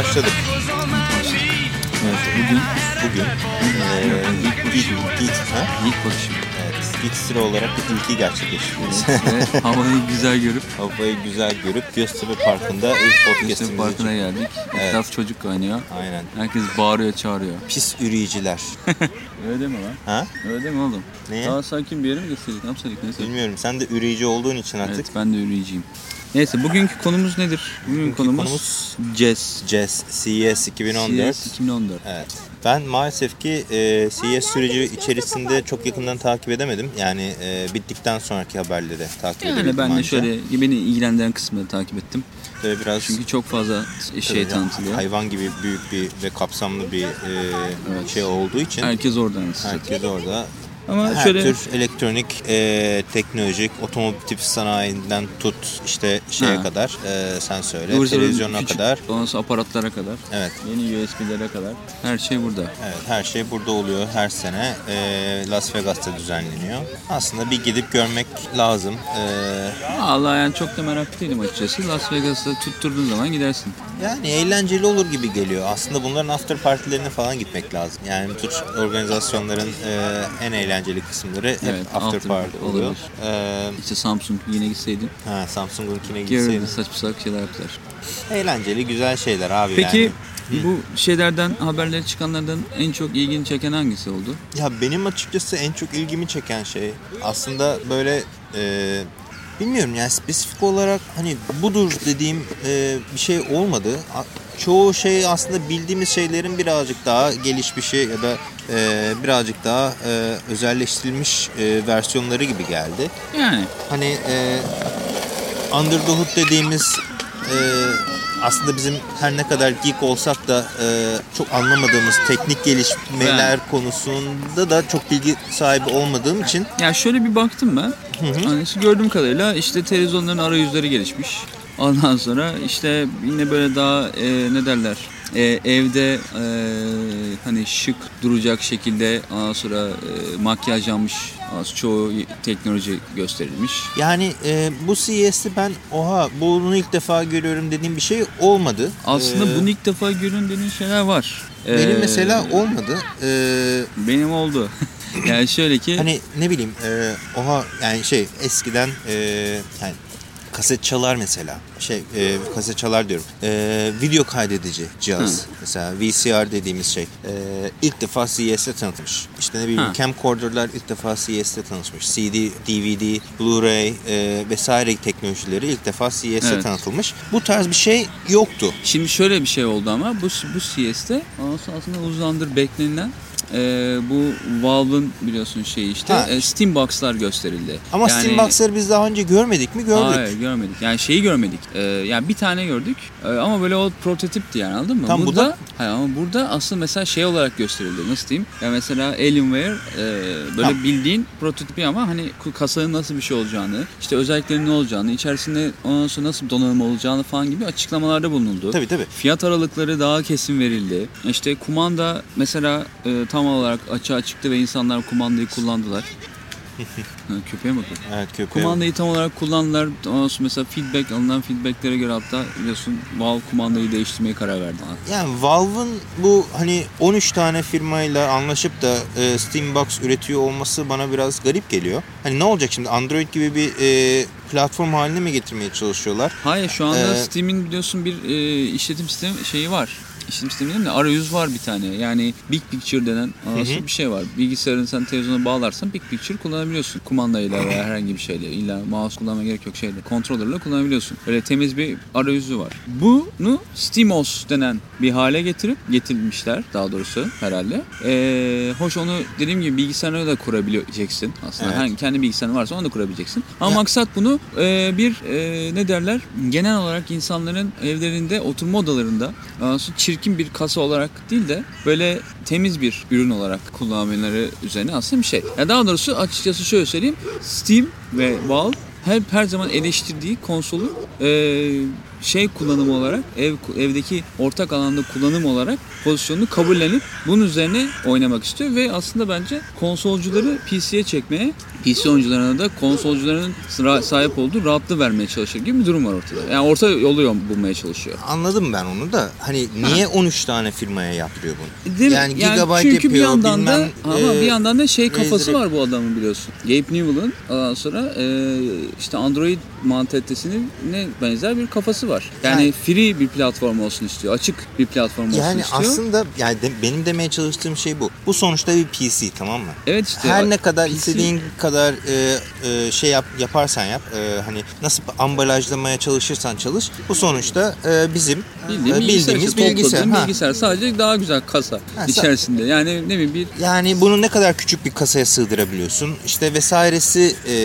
başladık. Evet, bugün Bugün eee ilk, ilk, ilk, ha? ilk bakışım. Evet, ilk sıra olarak ilki gerçekleştiriyoruz. Evet, havayı güzel görüp Havayı güzel görüp Göztepe Parkı'nda ilk podcast'imizi Parkı'na geldik. Evet. Etraf çocuk oynuyor. Aynen. Herkes bağırıyor, çağırıyor. Pis üreyiciler. Öyle deme lan. Ha? Öyle mi oğlum? Neye? Daha sakin bir yere mi gösterdik? Ne yapsaydık? Neyse. Bilmiyorum. Sen de üreyici olduğun için artık Evet, ben de yürüyeceğim. Neyse, bugünkü konumuz nedir? Bugünkü Bugünkü konumuz, konumuz Jazz. CES, CES 2014. CS 2014. Evet. Ben maalesef ki e, CES süreci içerisinde çok yakından takip edemedim. Yani e, bittikten sonraki haberleri takip Yani edebildim ben de anca. şöyle beni ilgilendiren kısmını takip ettim. Böyle biraz Çünkü çok fazla şey tanıtılıyor. hayvan gibi büyük bir ve kapsamlı bir e, şey olduğu için Herkes oradan size. herkes orada Ama her şöyle tür elektronik, e, teknolojik, otomotiv sanayinden tut işte şeye Ha. kadar e, sen söyle, zıvır televizyona küçük, kadar. ondan sonra aparatlara kadar, Evet. yeni USB'lere kadar her şey burada. Evet, her şey burada oluyor her sene. E, Las Vegas'ta düzenleniyor. Aslında bir gidip görmek lazım. E, Allah yani çok da merak değilim açıkçası. Las Vegas'ta tutturduğun zaman gidersin. yani eğlenceli olur gibi geliyor. Aslında bunların after partilerine falan gitmek lazım. Yani bu tür organizasyonların e, en eğlenceli kısımları hep Evet, after, after party oluyor. olabilir. E, İşte Samsung yine gitseydin. ha, Samsung'unkine Görürdün gitseydin. saçma salak şeyler yaptılar. Eğlenceli, güzel şeyler abi Peki yani. bu şeylerden, haberleri çıkanlardan en çok ilgini çeken hangisi oldu? Ya benim açıkçası en çok ilgimi çeken şey aslında böyle e, bilmiyorum yani spesifik olarak hani budur dediğim e, bir şey olmadı. Çoğu şey aslında bildiğimiz şeylerin birazcık daha gelişmişi ya da e, birazcık daha e, özelleştirilmiş e, versiyonları gibi geldi. Yani Hani e, Under the Hood dediğimiz e, aslında bizim her ne kadar geek olsak da e, çok anlamadığımız teknik gelişmeler konusunda da çok bilgi sahibi olmadığım için Ya şöyle bir baktım ben. Hani işte gördüğüm kadarıyla işte televizyonların arayüzleri gelişmiş. Ondan sonra işte yine böyle daha e, ne derler e, evde e, hani şık duracak şekilde ondan sonra e, makyaj yapmış ondan sonra çoğu teknoloji gösterilmiş. yani e, bu CES'te ben oha bunu ilk defa görüyorum dediğim bir şey olmadı. Aslında E, bunu ilk defa görün dediğin şeyler var. benim E, mesela olmadı. E, benim oldu. yani şöyle ki Hani ne bileyim e, oha yani şey eskiden e, yani kaset çalar mesela. Şey e, kaset çalar diyorum. E, video kaydedici cihaz. Mesela VCR dediğimiz şey. E, ilk defa CES'te tanıtmış. İşte ne bileyim Ha. camcorderlar ilk defa CES'te tanıtmış. CD, DVD, Blu-ray e, vesaire teknolojileri ilk defa CES'te Evet. tanıtılmış. Bu tarz bir şey yoktu. Şimdi şöyle bir şey oldu ama bu bu CS'te aslında uzundur beklenilen e, bu Valve'ın biliyorsun şey işte Ha. e, Steam Box'lar gösterildi. ama Yani- Steam Box'ları biz daha önce görmedik mi gördük Hayır görmedik. Yani şeyi görmedik. E, yani bir tane gördük E, ama böyle o prototipti yani anladın mı? Tam bu burada, da- hayır, ama burada aslında mesela şey olarak gösterildi. Nasıl diyeyim? Ya mesela Alienware e, böyle Ha. bildiğin prototipi ama hani kasanın nasıl bir şey olacağını, işte özelliklerinin ne olacağını, içerisinde ondan sonra nasıl bir donanım olacağını falan gibi açıklamalarda bulunuldu. tabii tabii Fiyat aralıkları daha kesin verildi. İşte kumanda mesela e, tam olarak açığa çıktı ve insanlar kumandayı kullandılar. Ha, Köpeğe bakın. evet köpeğe Kumandayı tam olarak kullandılar. Mesela feedback, alınan feedbacklere göre hatta biliyorsun Valve kumandayı değiştirmeye karar verdi. Yani Valve'ın bu hani 13 tane firmayla anlaşıp da e, Steambox üretiyor olması bana biraz garip geliyor. Hani ne olacak şimdi Android gibi bir e, platform haline mi getirmeye çalışıyorlar? Hayır şu anda Ee, Steam'in biliyorsun bir e, işletim sistemi şeyi var. İşletim sistemi mi? Arayüz var bir tane. Yani Big Picture denen aslında bir şey var. Bilgisayarını sen televizyona bağlarsan Big Picture kullanabiliyorsun. Kumandayla veya herhangi bir şeyle. İlla mouse kullanmaya gerek yok şeyle. Controller'la kullanabiliyorsun. Böyle temiz bir arayüzü var. Bunu SteamOS denen bir hale getirip getirmişler daha doğrusu herhalde. Ee, hoş onu dediğim gibi bilgisayarına da kurabileceksin aslında. Evet. Her- kendi bilgisayarın varsa onu da kurabileceksin. Ama Ya- maksat bunu e, bir e, ne derler genel olarak insanların evlerinde oturma odalarında e, çirkin bir kasa olarak değil de böyle temiz bir ürün olarak kullanmaları üzerine aslında bir şey. Ya daha doğrusu açıkçası şöyle söyleyeyim. Steam ve Valve hep her zaman eleştirdiği konsolu e, şey kullanımı olarak ev evdeki ortak alanda kullanım olarak pozisyonunu kabullenip bunun üzerine oynamak istiyor ve aslında bence konsolcuları PC'ye çekmeye PC oyuncularına da konsolcuların sahip olduğu rahatlığı vermeye çalışır gibi bir durum var ortada. Yani orta yolu yol bulmaya çalışıyor. Anladım ben onu da. Hani niye 13 tane firmaya yaptırıyor bunu? Değil mi? Yani gigabyte çünkü bir yapıyor, yandan da bilmem, ama e, bir yandan da şey kafası var bu adamın biliyorsun. Gabe Newell'ın sonra e, işte Android mantalitesinin ne benzer bir kafası var. Yani, Yani- free bir platform olsun istiyor. Açık bir platform olsun Yani istiyor. aslında yani de- benim demeye çalıştığım şey bu. Bu sonuçta bir PC tamam mı? evet işte Her ne kadar PC istediğin kadar e, e, şey yap yaparsan yap e, hani nasıl ambalajlamaya çalışırsan çalış bu sonuçta e, bizim bildiğim e, bilgisayar, bildiğimiz işte, bilgisayar. Ha. bilgisayar. Sadece daha güzel kasa Ha, içerisinde. Yani ne bileyim bir Yani bunu ne kadar küçük bir kasaya sığdırabiliyorsun işte vesairesi e,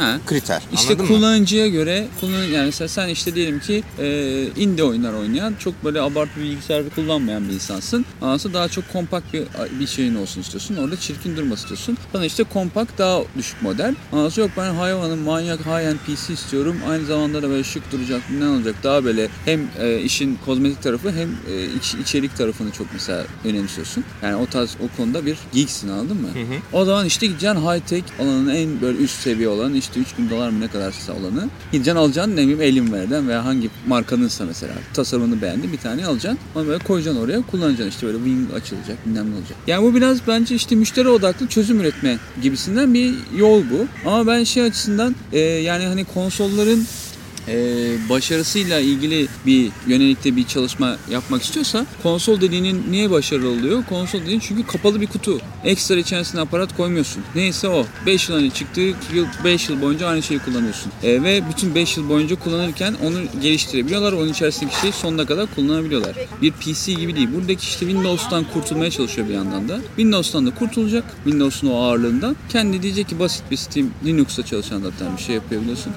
Ha. kriter. İşte Anladın mı? kullanıcıya göre kullan yani mesela sen işte diyelim ki e, indie oyunlar oynayan çok böyle abartı bir bilgisayar kullanmayan bir insansın. Aslında daha çok kompakt bir bir şeyin olsun istiyorsun. Orada çirkin durması istiyorsun. Sana işte kompakt daha düşük model. Aslında yok ben hayvanın manyak high-end PC istiyorum. Aynı zamanda da böyle şık duracak ne olacak daha böyle hem e, işin kozmetik tarafı hem e, iç, içerik tarafını çok mesela önemsiyorsun. Yani o tarz o konuda bir geeksin anladın mı? Hı hı. O zaman işte gideceksin high tech olanın en böyle üst seviye olan işte 3000 dolar mı ne kadarsa olanı gideceksin alacaksın ne bileyim Alienware'den veya hangi markanınsa mesela tasarımını beğendin bir tane alacaksın onu böyle koyacaksın oraya kullanacaksın işte böyle wing açılacak bilmem ne olacak. Yani bu biraz bence işte müşteri odaklı çözüm üretme gibisinden bir yol bu. Ama ben şey açısından e, yani hani konsolların e, başarısıyla ilgili bir yönelikte bir çalışma yapmak istiyorsa konsol dediğinin niye başarılı oluyor? Konsol dediğin çünkü kapalı bir kutu. Ekstra içerisine aparat koymuyorsun. Neyse o. 5 yıl önce çıktığı yıl 5 yıl boyunca aynı şeyi kullanıyorsun. E, ve bütün 5 yıl boyunca kullanırken onu geliştirebiliyorlar. Onun içerisindeki şeyi sonuna kadar kullanabiliyorlar. Bir PC gibi değil. Buradaki işte Windows'tan kurtulmaya çalışıyor bir yandan da. Windows'tan da kurtulacak. Windows'un o ağırlığından. Kendi diyecek ki basit bir Steam Linux'ta çalışan zaten bir şey yapabiliyorsun.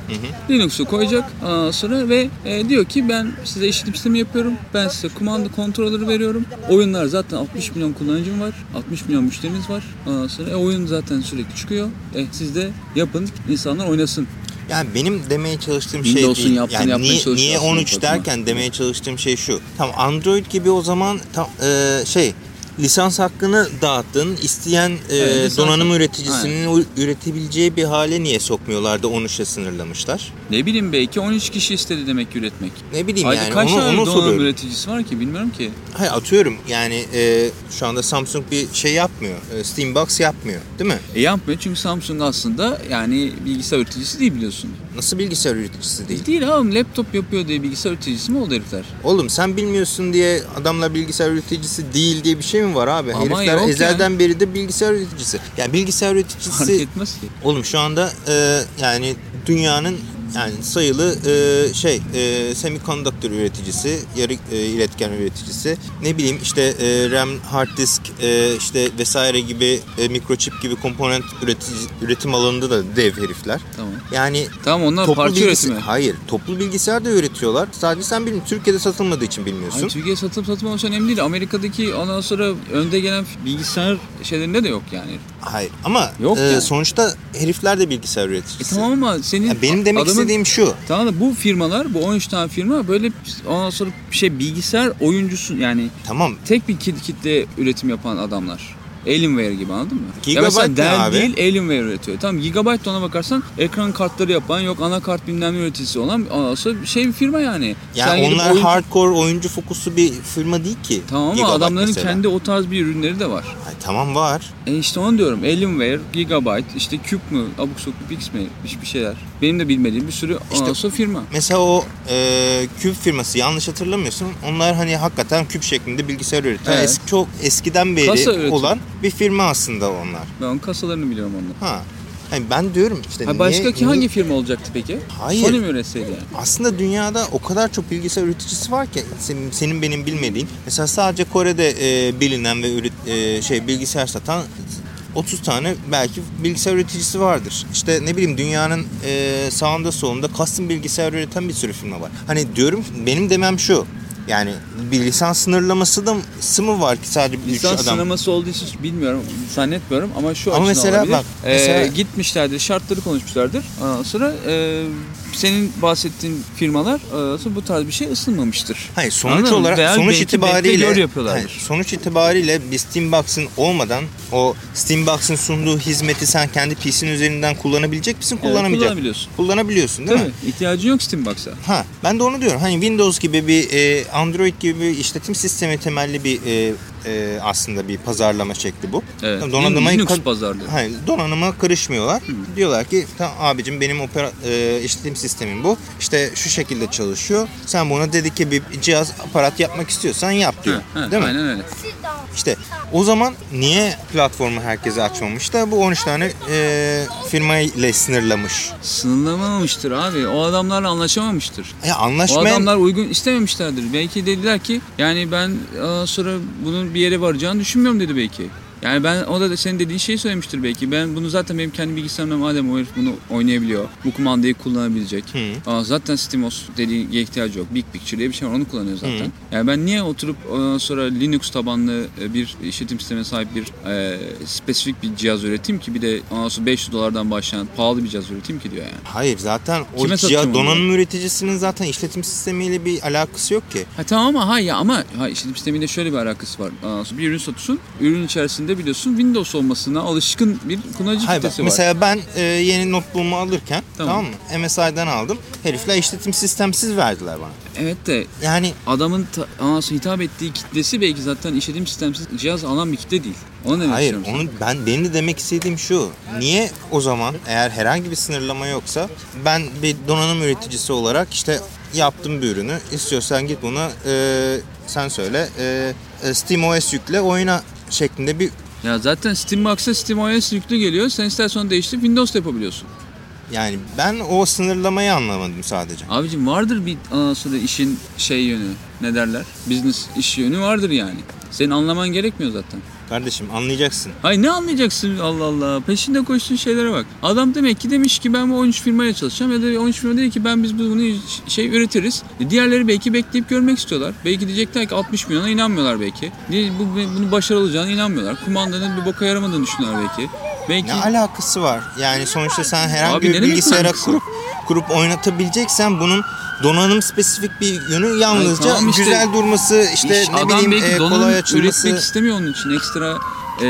Linux'u koyacak ondan sonra ve e, diyor ki ben size işletim sistemi yapıyorum. Ben size kumanda kontrolleri veriyorum. Oyunlar zaten 60 milyon kullanıcım var. 60 milyon müşteriniz var. Ondan sonra e, oyun zaten sürekli çıkıyor. E, siz de yapın. insanlar oynasın. Yani benim demeye çalıştığım şey değil. yaptığını yani niye, niye aslında 13 bakıma. derken demeye çalıştığım şey şu. Tamam Android gibi o zaman tam, e, şey lisans hakkını dağıttın. İsteyen e, Evet, donanım üreticisinin u- üretebileceği bir hale niye sokmuyorlar da 13'e sınırlamışlar? Ne bileyim belki 13 kişi istedi demek üretmek. Ne bileyim Ayda yani kaç onu, tane onu donanım soruyorum. üreticisi var ki bilmiyorum ki. Hayır atıyorum yani e, şu anda Samsung bir şey yapmıyor. E, Steambox yapmıyor değil mi? E yapmıyor çünkü Samsung aslında yani bilgisayar üreticisi değil biliyorsun. Nasıl bilgisayar üreticisi değil? Değil abi laptop yapıyor diye bilgisayar üreticisi mi oldu herifler? Oğlum sen bilmiyorsun diye adamlar bilgisayar üreticisi değil diye bir şey mi var abi? Ama Herifler ezelden beri de bilgisayar üreticisi. Yani bilgisayar Fark üreticisi etmez ki. oğlum şu anda e, yani dünyanın yani sayılı e, şey e, semiconductor üreticisi, yarı e, iletken üreticisi. Ne bileyim işte e, RAM, hard disk e, işte vesaire gibi e, mikroçip gibi komponent üretici, üretim alanında da dev herifler. Tamam. Yani Tamam onlar toplu parça bilgisi- üretimi. Hayır, toplu bilgisayar da üretiyorlar. Sadece sen bilmiyorsun. Türkiye'de satılmadığı için bilmiyorsun. Hayır, Türkiye satılıp satılmaması önemli değil. Amerika'daki ondan sonra önde gelen bilgisayar şeylerinde de yok yani. Hayır ama Yok e, yani. sonuçta herifler de bilgisayar E üreticisi. tamam ama senin Ya benim demek istediğim şu. Tamam da bu firmalar, bu 13 tane firma böyle ondan sonra bir şey bilgisayar oyuncusu yani Tamam tek bir kit- kitle üretim yapan adamlar. Alienware gibi anladın mı? ya Gigabyte ne Dell abi? değil Alienware üretiyor. Tamam Gigabyte de ona bakarsan ekran kartları yapan yok anakart bilmem üreticisi olan sonra şey bir firma yani. Sen Yani gidip onlar oyun- hardcore oyuncu fokusu bir firma değil ki. Tamam ama adamların mesela. kendi o tarz bir ürünleri de var. Ay, tamam var. E işte onu diyorum. Alienware, Gigabyte, işte Cube mu, abuk sabuk Pix mi, bir şeyler. Benim de bilmediğim bir sürü İşte- sonra firma. Mesela o e, küp firması yanlış hatırlamıyorsun. Onlar hani hakikaten küp şeklinde bilgisayar üretiyor. Evet. Eski, çok eskiden beri Kasa olan bir firma aslında onlar. Ben onun kasalarını biliyorum onları. Ha. Yani ben diyorum işte Ha niye- başka ki niye- hangi firma olacaktı peki? Hayır. Sony mi üretseydi yani? Aslında dünyada o kadar çok bilgisayar üreticisi var ki senin, senin benim bilmediğin. Mesela sadece Kore'de e, bilinen ve üret, e, şey bilgisayar satan 30 tane belki bilgisayar üreticisi vardır. İşte ne bileyim dünyanın e, sağında solunda custom bilgisayar üreten bir sürü firma var. Hani diyorum benim demem şu. Yani bir lisans sınırlaması da mı var ki sadece bir üç Lisans adam? sineması olduğu için bilmiyorum, zannetmiyorum ama şu Ama açıdan mesela olabilir. bak, Ee, mesela- gitmişlerdir, şartları konuşmuşlardır. Ondan sonra e, senin bahsettiğin firmalar e, bu tarz bir şey ısınmamıştır. Hayır sonuç Anladın olarak Veya sonuç itibariyle hayır, sonuç itibariyle bir Steambox'ın olmadan o Steambox'ın sunduğu hizmeti sen kendi PC'nin üzerinden kullanabilecek misin? Evet, Kullanamayacak. kullanabiliyorsun. Kullanabiliyorsun değil Tabii. mi? İhtiyacın yok Steambox'a. Ha, ben de onu diyorum. Hani Windows gibi bir e, Android gibi bir işletim sistemi temelli bir e, e, aslında bir pazarlama şekli bu. Evet. Donanımayı Linux pazarlığı. Hayır, donanıma karışmıyorlar. Diyorlar ki tamam abicim benim opera, e, işletim sistemim bu. İşte şu şekilde çalışıyor. Sen buna dedike bir cihaz aparat yapmak istiyorsan yap diyor. Ha, ha, Değil mi? Aynen öyle. İşte o zaman niye platformu herkese açmamış da bu 13 tane e, firma ile sınırlamış? Sınırlamamıştır abi. O adamlarla anlaşamamıştır. Ya O anlaşmayan adamlar uygun istememişlerdir. Belki dediler ki yani ben aa, sonra bunun bir yere varacağını düşünmüyorum dedi belki. Yani ben o da senin dediğin şeyi söylemiştir belki. Ben bunu zaten benim kendi bilgisayarımda madem o herif bunu oynayabiliyor. Bu kumandayı kullanabilecek. Hı. Aa, zaten SteamOS dediği ihtiyacı yok. Big Picture diye bir şey var onu kullanıyor zaten. Yani ben niye oturup ondan sonra Linux tabanlı e, bir işletim sistemine sahip bir e, spesifik bir cihaz üreteyim ki bir de ondan sonra 500 dolardan başlayan pahalı bir cihaz üreteyim ki diyor yani. Hayır zaten o Kime cihaz onu? donanım üreticisinin zaten işletim sistemiyle bir alakası yok ki. Ha tamam ama ha ya ama ha işletim sistemiyle şöyle bir alakası var. Aa, bir ürün satıyorsun. Ürün içerisinde biliyorsun Windows olmasına alışkın bir kullanıcı Hayır, kitlesi var. mesela ben e, yeni notebook'umu alırken Tamam. tamam. mı? MSI'den aldım. Herifler işletim sistemsiz verdiler bana. Evet de Yani adamın ta, aa, hitap ettiği kitlesi belki zaten işletim sistemsiz cihaz alan bir kitle değil. Onu demek hayır onu ben benim de demek istediğim şu. Niye o zaman eğer herhangi bir sınırlama yoksa ben bir donanım üreticisi olarak işte yaptım bir ürünü. İstiyorsan git bunu e, sen söyle e, e, SteamOS yükle oyna şeklinde bir. Ya zaten Steambox'a SteamOS yüklü geliyor. Sen istersen onu değiştirip Windows da yapabiliyorsun. yani ben o sınırlamayı anlamadım sadece. Abicim vardır bir ondan sonra işin şey yönü. Ne derler? Business iş yönü vardır yani. Senin anlaman gerekmiyor zaten. Kardeşim anlayacaksın. Hay ne anlayacaksın Allah Allah. Peşinde koştuğun şeylere bak. Adam demek ki demiş ki ben bu 13 firmayla çalışacağım ya da 13 firma dedi ki ben biz bunu şey üretiriz. E, Diğerleri belki bekleyip görmek istiyorlar. Belki diyecekler ki 60 milyona inanmıyorlar belki. Bu, bunu başarılı olacağını inanmıyorlar. Kumandanın bir boka yaramadığını düşünüyorlar belki. Belki Ne alakası var? Yani sonuçta sen herhangi Abi bir bilgisayara kurup kurup oynatabileceksen bunun donanım spesifik bir yönü yalnızca Ay tamam işte, güzel durması işte iş- ne bileyim e, kolay açılması. üretmek istemiyor onun için ekstra e,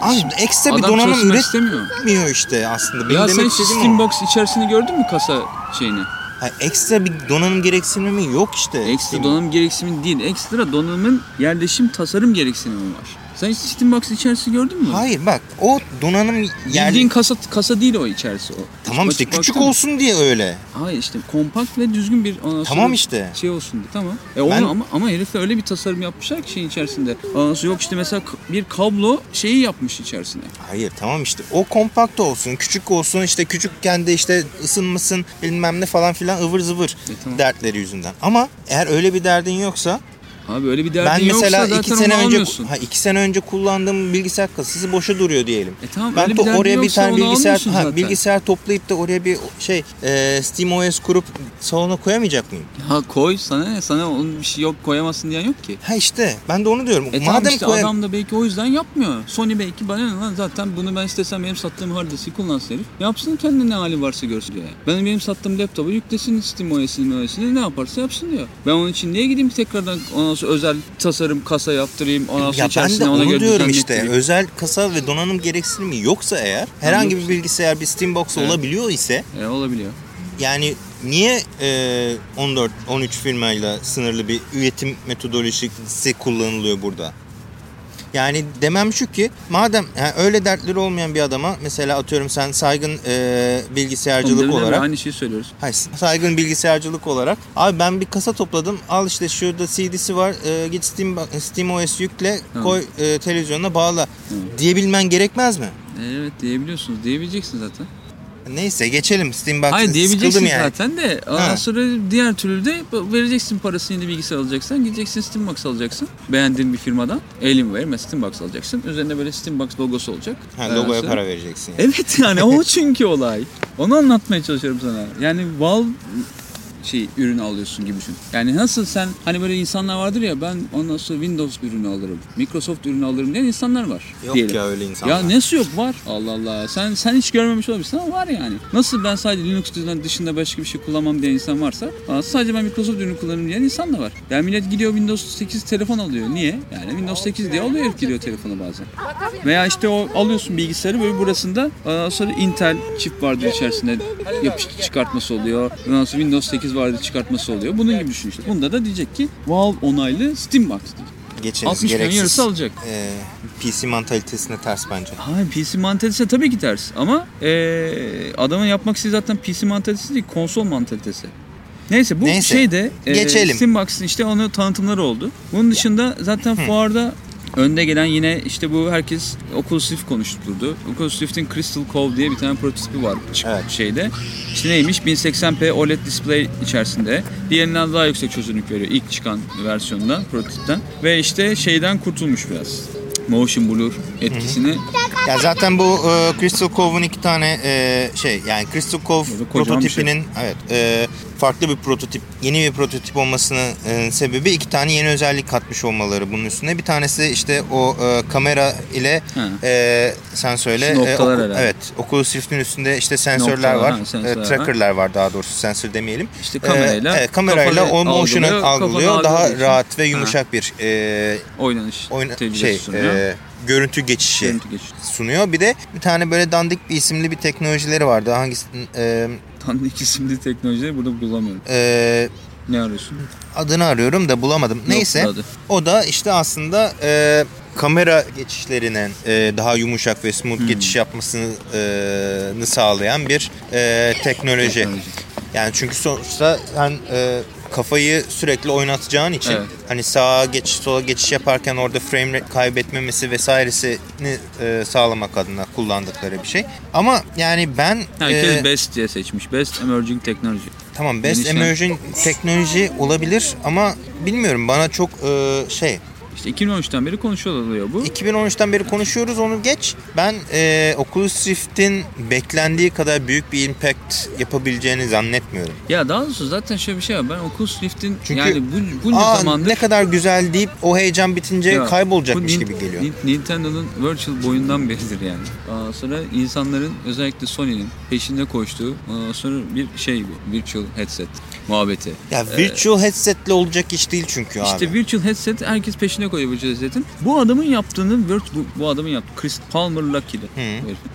Abi ekstra bir donanım üretmiyor işte aslında. Benim Ya sen demek o. Steambox içerisini gördün mü kasa şeyini? Ha, ekstra bir donanım gereksinimi yok işte. Ekstra donanım gereksinimi değil. Ekstra donanımın yerleşim tasarım gereksinimi var. Sen hiç Steambox içerisi gördün mü? Hayır bak o donanım yer... Bildiğin kasa, kasa değil o içerisi o. Tamam işte açık küçük baktın olsun diye öyle. Hayır işte kompakt ve düzgün bir ondan Tamam işte. şey olsun diye tamam. E onu Ben- ama ama herifler öyle bir tasarım yapmışlar ki şeyin içerisinde. Ondan sonra yok işte mesela k- bir kablo şeyi yapmış içerisine. Hayır tamam işte o kompakt olsun, küçük olsun işte küçükken de işte ısınmasın bilmem ne falan filan ıvır zıvır E, tamam. dertleri yüzünden. Ama eğer öyle bir derdin yoksa Abi öyle bir derdin ben mesela yoksa zaten iki sene önce almıyorsun. ha, iki sene önce kullandığım bilgisayar kasası boşa duruyor diyelim. E tamam Ben to- oraya bir tane bilgisayar ha, bilgisayar toplayıp da oraya bir şey e, SteamOS kurup salona koyamayacak mıyım? Ha koy sana ne? Sana onun bir şey yok koyamazsın diyen yok ki. Ha işte ben de onu diyorum. E tamam Madem işte koyam- adam da belki o yüzden yapmıyor. Sony belki bana ne lan zaten bunu ben istesem benim sattığım hard diski kullansın herif. Yapsın kendine ne hali varsa görsün diyor. Benim benim sattığım laptopu yüklesin Steam OS'ini OS'ini ne yaparsa yapsın diyor. Ben onun için niye gideyim tekrardan ondan sonra özel tasarım kasa yaptırayım ondan sonra Ya ben de ona onu göre diyorum işte. Özel kasa ve donanım gereksinimi yoksa eğer herhangi bir bilgisayar bir Steambox Evet. olabiliyor ise E, olabiliyor. yani niye e, 14 13 firmayla sınırlı bir üretim metodolojisi kullanılıyor burada? Yani demem şu ki madem yani öyle dertleri olmayan bir adama mesela atıyorum sen saygın e, bilgisayarcılık de olarak Aynı şeyi söylüyoruz. Hayır, saygın bilgisayarcılık olarak. Abi ben bir kasa topladım. Al işte şurada CD'si var. e, git Steam, SteamOS yükle. Hı. Koy e, televizyonuna bağla. Diyebilmen gerekmez mi? Evet diyebiliyorsunuz. Diyebileceksin zaten. Neyse geçelim. Steam bak Hayır diyebileceksin yani. zaten de ondan Ha. sonra diğer türlü de vereceksin parasını yeni bilgisayar alacaksan gideceksin Steambox alacaksın. Beğendiğin bir firmadan Alienware mesela Steambox alacaksın. Üzerinde böyle Steambox logosu olacak. Ha, Ondan logoya sonra- para vereceksin. Yani. Evet yani o çünkü olay. Onu anlatmaya çalışıyorum sana. Yani Valve şey ürünü alıyorsun gibi düşün. Yani nasıl sen hani böyle insanlar vardır ya ben ondan sonra Windows ürünü alırım, Microsoft ürünü alırım diyen insanlar var. Yok diyelim. ya öyle insanlar. Ya nasıl yok var? Allah Allah. Sen sen hiç görmemiş olabilirsin ama var yani. Nasıl ben sadece Linux dışında başka bir şey kullanmam diyen insan varsa sadece ben Microsoft ürünü kullanırım diyen insan da var. Yani millet gidiyor Windows 8 telefon alıyor. Niye? Yani Windows 8 diye alıyor giriyor telefona bazen. Veya işte o alıyorsun bilgisayarı böyle burasında sonra Intel çip vardır içerisinde yapış çıkartması oluyor. Ondan sonra Windows 8 vardır çıkartması oluyor. Bunun gibi düşün işte. Bunda da diyecek ki Valve onaylı Steambox diyecek. Geçeniz 60 milyon yarısı alacak. e, PC mantalitesine ters bence. Hayır PC mantalitesi tabii ki ters ama eee, adamın yapmak istediği zaten PC mantalitesi değil konsol mantalitesi. Neyse bu Neyse, şeyde eee, geçelim. Steambox'ın işte onu tanıtımları oldu. Bunun dışında zaten fuarda önde gelen yine işte bu herkes Oculus Rift konuşturdu. Oculus Rift'in Crystal Cove diye bir tane prototipi var Evet. şeyde. İşte neymiş 1080p OLED display içerisinde. Diğerinden daha yüksek çözünürlük veriyor ilk çıkan versiyonda prototipten. Ve işte şeyden kurtulmuş biraz. Motion blur etkisini Ya zaten bu e, Crystal Cove'un iki tane e, şey yani Crystal Cove şey. prototipinin evet e, farklı bir prototip, yeni bir prototip olmasının e, sebebi iki tane yeni özellik katmış olmaları bunun üstüne. Bir tanesi işte o e, kamera ile Ha. e, sen söyle. Şu noktalar Oku- herhalde. evet. Oculus Rift'in üstünde işte sensörler Noktalar, var. ha, sensörler e, var. tracker'lar var daha doğrusu sensör demeyelim. İşte kamerayla, E, evet, kamerayla o motion'ı algılıyor, algılıyor. Daha için. rahat ve yumuşak bir e, oynanış tecrübesi şey sunuyor. e, görüntü geçişi Görüntü geçiş. sunuyor. Bir de bir tane böyle dandik bir isimli bir teknolojileri vardı. Hangisi e, Dandik isimli teknolojileri burada bulamıyorum. e, Ne arıyorsun? adını arıyorum da bulamadım. Neyse. adı. O da işte aslında e, kamera geçişlerinin e, daha yumuşak ve Hmm. smooth geçiş yapmasını e, sağlayan bir e, teknoloji. Teknoloji. Yani çünkü sonuçta sen e, kafayı sürekli oynatacağın için Evet. hani sağa geçiş sola geçiş yaparken orada frame rate kaybetmemesi vesairesini e, sağlamak adına kullandıkları bir şey. Ama yani ben Herkes e, BEST diye seçmiş. Best Emerging Technology. tamam best Genişten- emerging teknoloji olabilir ama bilmiyorum bana çok e, şey İşte 2013'ten beri konuşuluyor bu. 2013'ten beri konuşuyoruz onu geç. Ben e, Oculus Rift'in beklendiği kadar büyük bir impact yapabileceğini zannetmiyorum. Ya daha doğrusu zaten şöyle bir şey var. Ben Oculus Rift'in Çünkü, yani bu, bunca Aa zamandır ne kadar güzel deyip o heyecan bitince Ya, kaybolacakmış bu gibi geliyor. Nin- Nintendo'nun virtual boyundan beridir yani. Ondan sonra insanların özellikle Sony'nin peşinde koştuğu sonra bir şey bu. Virtual headset muhabbeti. Ya virtual headsetle olacak iş değil çünkü abi. İşte virtual headset herkes peşine koyuyor virtual headset'in. Bu adamın yaptığını bu, bu adamın yaptı. Chris Palmer Lucky'di.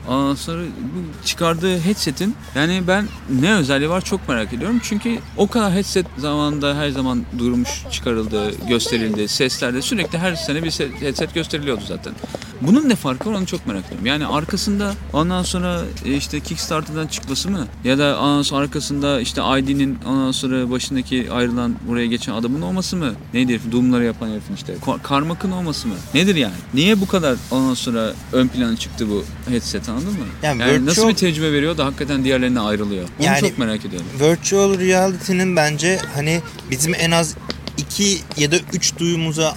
Ondan sonra bu çıkardığı headset'in yani ben ne özelliği var çok merak ediyorum. Çünkü o kadar headset zamanında her zaman durmuş, çıkarıldı, gösterildi. Seslerde sürekli her sene bir se- headset gösteriliyordu zaten. Bunun ne farkı var onu çok merak ediyorum. Yani arkasında ondan sonra e, işte Kickstarter'dan çıkması mı? Ya da ondan sonra arkasında işte ID'nin ondan sonra başındaki ayrılan buraya geçen adamın olması mı? Neydi herif? Doom'ları yapan herifin işte. Ka- Karmak'ın olması mı? Nedir yani? Niye bu kadar ondan sonra ön plana çıktı bu headset anladın mı? Yani Yani, nasıl virtual- bir tecrübe veriyor da hakikaten diğerlerine ayrılıyor? Onu Yani- çok merak ediyorum. Virtual reality'nin bence hani bizim en az iki ya da üç duyumuza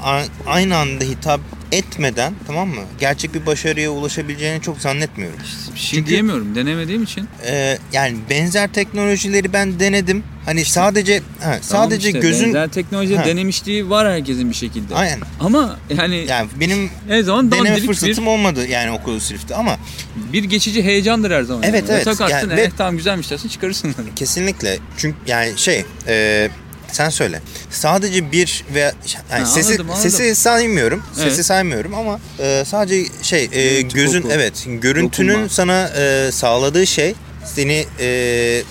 aynı anda hitap etmeden tamam mı? Gerçek bir başarıya ulaşabileceğini çok zannetmiyorum. Bir şey Çünkü- diyemiyorum. Denemediğim için. Ee, yani benzer teknolojileri ben denedim. Hani sadece ha, sadece işte, gözün benzer teknoloji Ha. denemişliği var herkesin bir şekilde. aynen. Ama yani, Yani benim her zaman deneme fırsatım olmadı yani Oculus Rift'te ama bir, bir geçici heyecandır her zaman. Evet, yani. evet. Takarsın, Yani eh, ve- tamam güzelmiş dersin çıkarırsın. kesinlikle çünkü yani şey e, sen söyle. Sadece bir veya yani Ha, sesi anladım, anladım. sesi saymıyorum. Sesi Evet. saymıyorum ama e, sadece şey e, gözün koku, evet görüntünün dokunma. sana e, sağladığı şey seni e,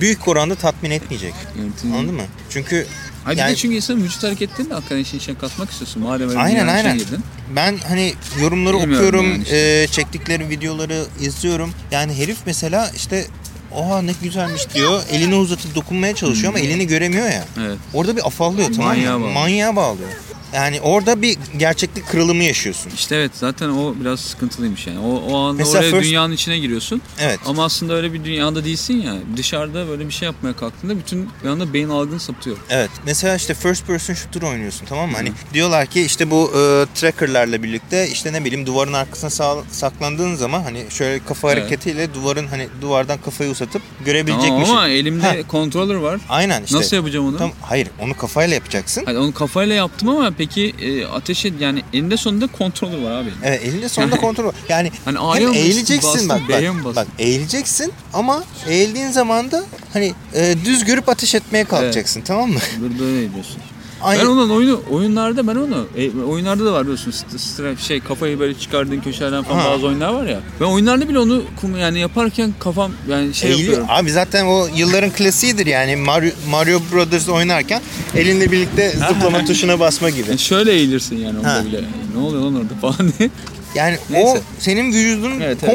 büyük oranda tatmin etmeyecek. Yönetim- Anladın mı? Çünkü Hayır bir yani de çünkü insanın vücut hareketlerini de hakikaten işin içine katmak istiyorsun. Madem öyle Aynen, bir aynen. Şey girdin. ben hani yorumları Bilmiyorum okuyorum, yani işte. e, çektikleri videoları izliyorum. Yani herif mesela işte Oha ne güzelmiş diyor. Elini uzatıp dokunmaya çalışıyor ama elini göremiyor ya. Evet. Orada bir afallıyor tamam Manyağa mı? bağlıyor. Manyağa bağlıyor. Yani orada bir gerçeklik kırılımı yaşıyorsun. İşte evet zaten o biraz sıkıntılıymış yani. O, o anda Mesela oraya first- dünyanın içine giriyorsun. Evet. Ama aslında öyle bir dünyada değilsin ya. Dışarıda böyle bir şey yapmaya kalktığında bütün bir anda beyin algın sapıtıyor. Evet. Mesela işte first person shooter oynuyorsun tamam mı? Hani diyorlar ki işte bu e, trackerlarla birlikte işte ne bileyim duvarın arkasına sağ- saklandığın zaman hani şöyle kafa Evet. hareketiyle duvarın hani duvardan kafayı satıp görebilecekmişim. Tamam ama elimde Ha, controller var. aynen işte. Nasıl yapacağım onu? Tam, hayır onu kafayla yapacaksın. Hani onu kafayla yaptım ama peki e, ateşe yani eninde sonunda controller var abi. Evet elinde sonunda kontrol var. Yani Hani hem eğileceksin bastın, bak bak, bastın? bak eğileceksin ama eğildiğin zaman da hani e, düz görüp ateş etmeye kalkacaksın tamam mı? Böyle, böyle diyorsun. Aynı, Ben onun oyunu oyunlarda ben onu e, oyunlarda da var biliyorsun st- stra- şey kafayı böyle çıkardığın köşelerden falan Ha. bazı oyunlar var ya. Ben oyunlarda bile onu yani yaparken kafam yani şey eğiliyor. yapıyorum. Abi zaten o yılların klasiğidir yani Mario, Mario Brothers oynarken elinle birlikte zıplama tuşuna basma gibi. Yani şöyle eğilirsin yani onda Ha. bile. Ne oluyor lan orada falan diye. Yani o Neyse. senin vücudun Evet, evet.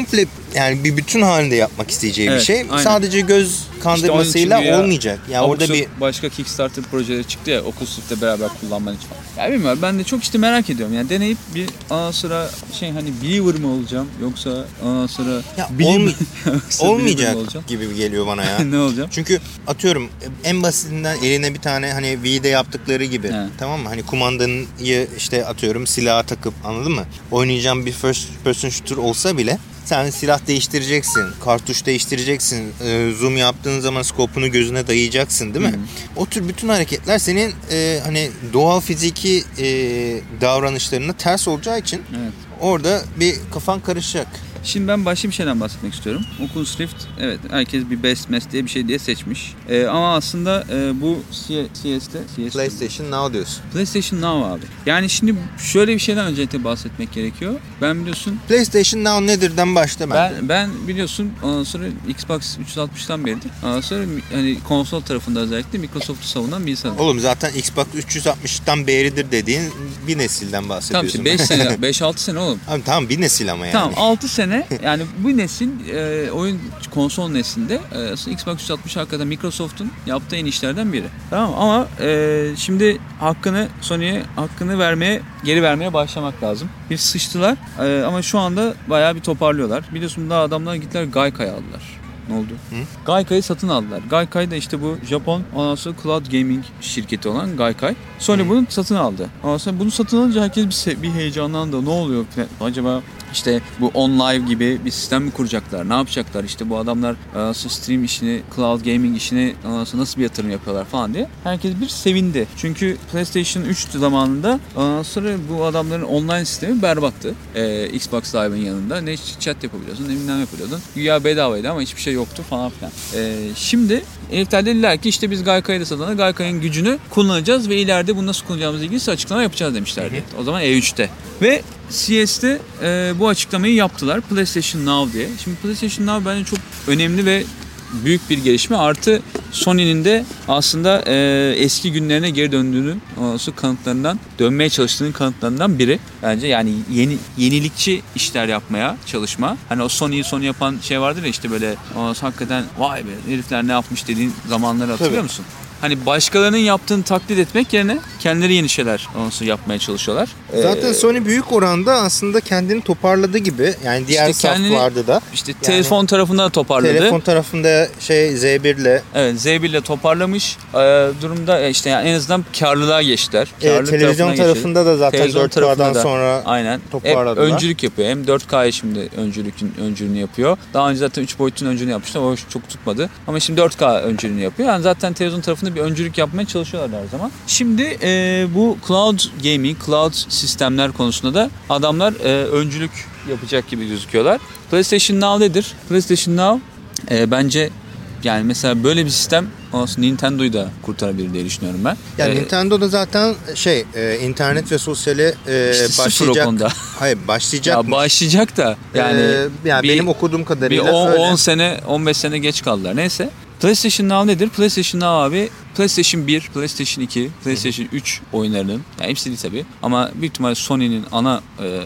Yani bir bütün halinde yapmak isteyeceği Evet, bir şey. aynen. Sadece göz kandırmasıyla İşte güya olmayacak. Ya orada Abuk bir başka Kickstarter projeleri çıktı ya Oculus Rift'le beraber kullanman için. Ya bilmiyorum ben de çok işte merak ediyorum. Yani deneyip bir ana sıra şey hani believer mı olacağım yoksa ana sıra Ya believer olmayacak gibi geliyor bana ya. ne olacağım? Çünkü atıyorum en basitinden eline bir tane hani Wii'de yaptıkları gibi He. tamam mı? Hani kumandanı işte atıyorum silaha takıp anladın mı? Oynayacağım bir first person shooter olsa bile sen silah değiştireceksin, kartuş değiştireceksin, e, zoom yaptığın zaman skopunu gözüne dayayacaksın değil mi? O tür bütün hareketler senin e, hani doğal fiziki e, davranışlarına ters olacağı için Evet. orada bir kafan karışacak. Şimdi ben başka bir şeyden bahsetmek istiyorum. Oculus Rift evet herkes bir best mess diye bir şey diye seçmiş. Ee, ama aslında e, bu CS'de CS PlayStation Now diyorsun. PlayStation Now abi. Yani şimdi şöyle bir şeyden öncelikle bahsetmek gerekiyor. Ben biliyorsun PlayStation Now nedirden başta ben. ben ben biliyorsun ondan sonra Xbox 360'tan beridir. Ondan sonra hani konsol tarafında özellikle Microsoft'u savunan bir insanım. Oğlum zaten Xbox 360'tan beridir dediğin bir nesilden Tamam bahsediyorsun. işte 5 sene 5-6 sene oğlum. Abi tamam bir nesil ama yani. Tamam 6 sene yani bu nesil e, oyun konsol neslinde e, Xbox 360 hakikaten Microsoft'un yaptığı en işlerden biri. Tamam ama e, şimdi hakkını Sony'ye hakkını vermeye geri vermeye başlamak lazım. Bir sıçtılar e, ama şu anda bayağı bir toparlıyorlar. Biliyorsun daha adamlar gittiler Gaika'yı aldılar. Ne oldu? Hı? Gaika'yı satın aldılar. Gaikai da işte bu Japon ondan sonra Cloud Gaming şirketi olan Gaikai. Sony bunu satın aldı. Ondan sonra bunu satın alınca herkes bir, bir heyecanlandı. Ne oluyor? Acaba işte bu OnLive gibi bir sistem mi kuracaklar? Ne yapacaklar? İşte bu adamlar sonra stream işini, cloud gaming işini sonra nasıl bir yatırım yapıyorlar falan diye. Herkes bir sevindi. Çünkü PlayStation 3 zamanında ondan sonra bu adamların online sistemi berbattı. Ee, Xbox Live'ın yanında. Ne chat yapabiliyorsun ne bilmem yapıyordun. Güya bedavaydı ama hiçbir şey yoktu falan filan. Ee, şimdi herifler dediler ki işte biz Gaika'yı da satana Gaika'nın gücünü kullanacağız ve ileride bunu nasıl kullanacağımızla ilgili açıklama yapacağız demişlerdi. O zaman E3'te. Ve CS'de e, bu açıklamayı yaptılar. PlayStation Now diye. Şimdi PlayStation Now bence çok önemli ve büyük bir gelişme. Artı Sony'nin de aslında e, eski günlerine geri döndüğünün olası kanıtlarından, dönmeye çalıştığının kanıtlarından biri. Bence yani yeni yenilikçi işler yapmaya çalışma. Hani o Sony'yi Sony yapan şey vardır ya işte böyle o, hakikaten vay be herifler ne yapmış dediğin zamanları hatırlıyor Tabii. musun? Hani başkalarının yaptığını taklit etmek yerine kendileri yeni şeyler ondan yapmaya çalışıyorlar. Zaten Ee, Sony büyük oranda aslında kendini toparladı gibi. Yani diğer İşte kendini- saflarda da. işte telefon tarafında da toparladı. Telefon tarafında şey Z1'le Evet Z1 ile toparlamış e, durumda e, işte yani en azından karlılığa geçtiler. e, Karlılık televizyon tarafına tarafında da zaten Televizyon 4K'dan tarafında da. sonra Aynen. Hep toparladılar. öncülük yapıyor. Hem 4K'ya şimdi öncülükün öncülüğünü yapıyor. Daha önce zaten 3 boyutun öncülüğünü yapmıştı. O çok tutmadı. Ama şimdi 4K öncülüğünü yapıyor. Yani zaten televizyon tarafında bir öncülük yapmaya çalışıyorlar her zaman. Şimdi e, bu cloud gaming, cloud sistemler konusunda da adamlar e, öncülük yapacak gibi gözüküyorlar. PlayStation Now nedir? PlayStation Now e, bence yani mesela böyle bir sistem aslında Nintendo'yu da kurtarabilir diye düşünüyorum ben. yani E, Nintendo'da zaten şey e, internet ve sosyale e, işte başlayacak. konuda. Hayır başlayacak. Ya başlayacak da yani Ee, yani bir- benim okuduğum bir kadarıyla 10, öyle. 10 sene 15 sene geç kaldılar. Neyse. PlayStation Now nedir? PlayStation Now abi PlayStation 1, PlayStation 2, PlayStation 3 oyunlarının yani hepsi değil tabii ama büyük ihtimalle Sony'nin ana e,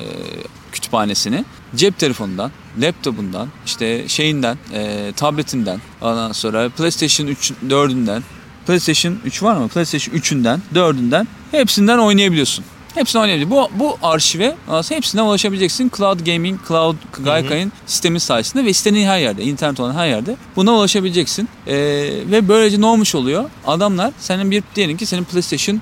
kütüphanesini cep telefonundan, laptopundan, işte şeyinden, e, tabletinden, ondan sonra PlayStation 3 4'ünden, PlayStation 3 var mı? PlayStation 3'ünden, 4'ünden hepsinden oynayabiliyorsun. Hepsini oynayabiliyorsun. Bu, bu arşive aslında hepsine ulaşabileceksin. Cloud Gaming, Cloud Gaikai'nin sistemi sayesinde ve istediğin her yerde, internet olan her yerde buna ulaşabileceksin. Ee, ve böylece ne olmuş oluyor? Adamlar senin bir diyelim ki senin PlayStation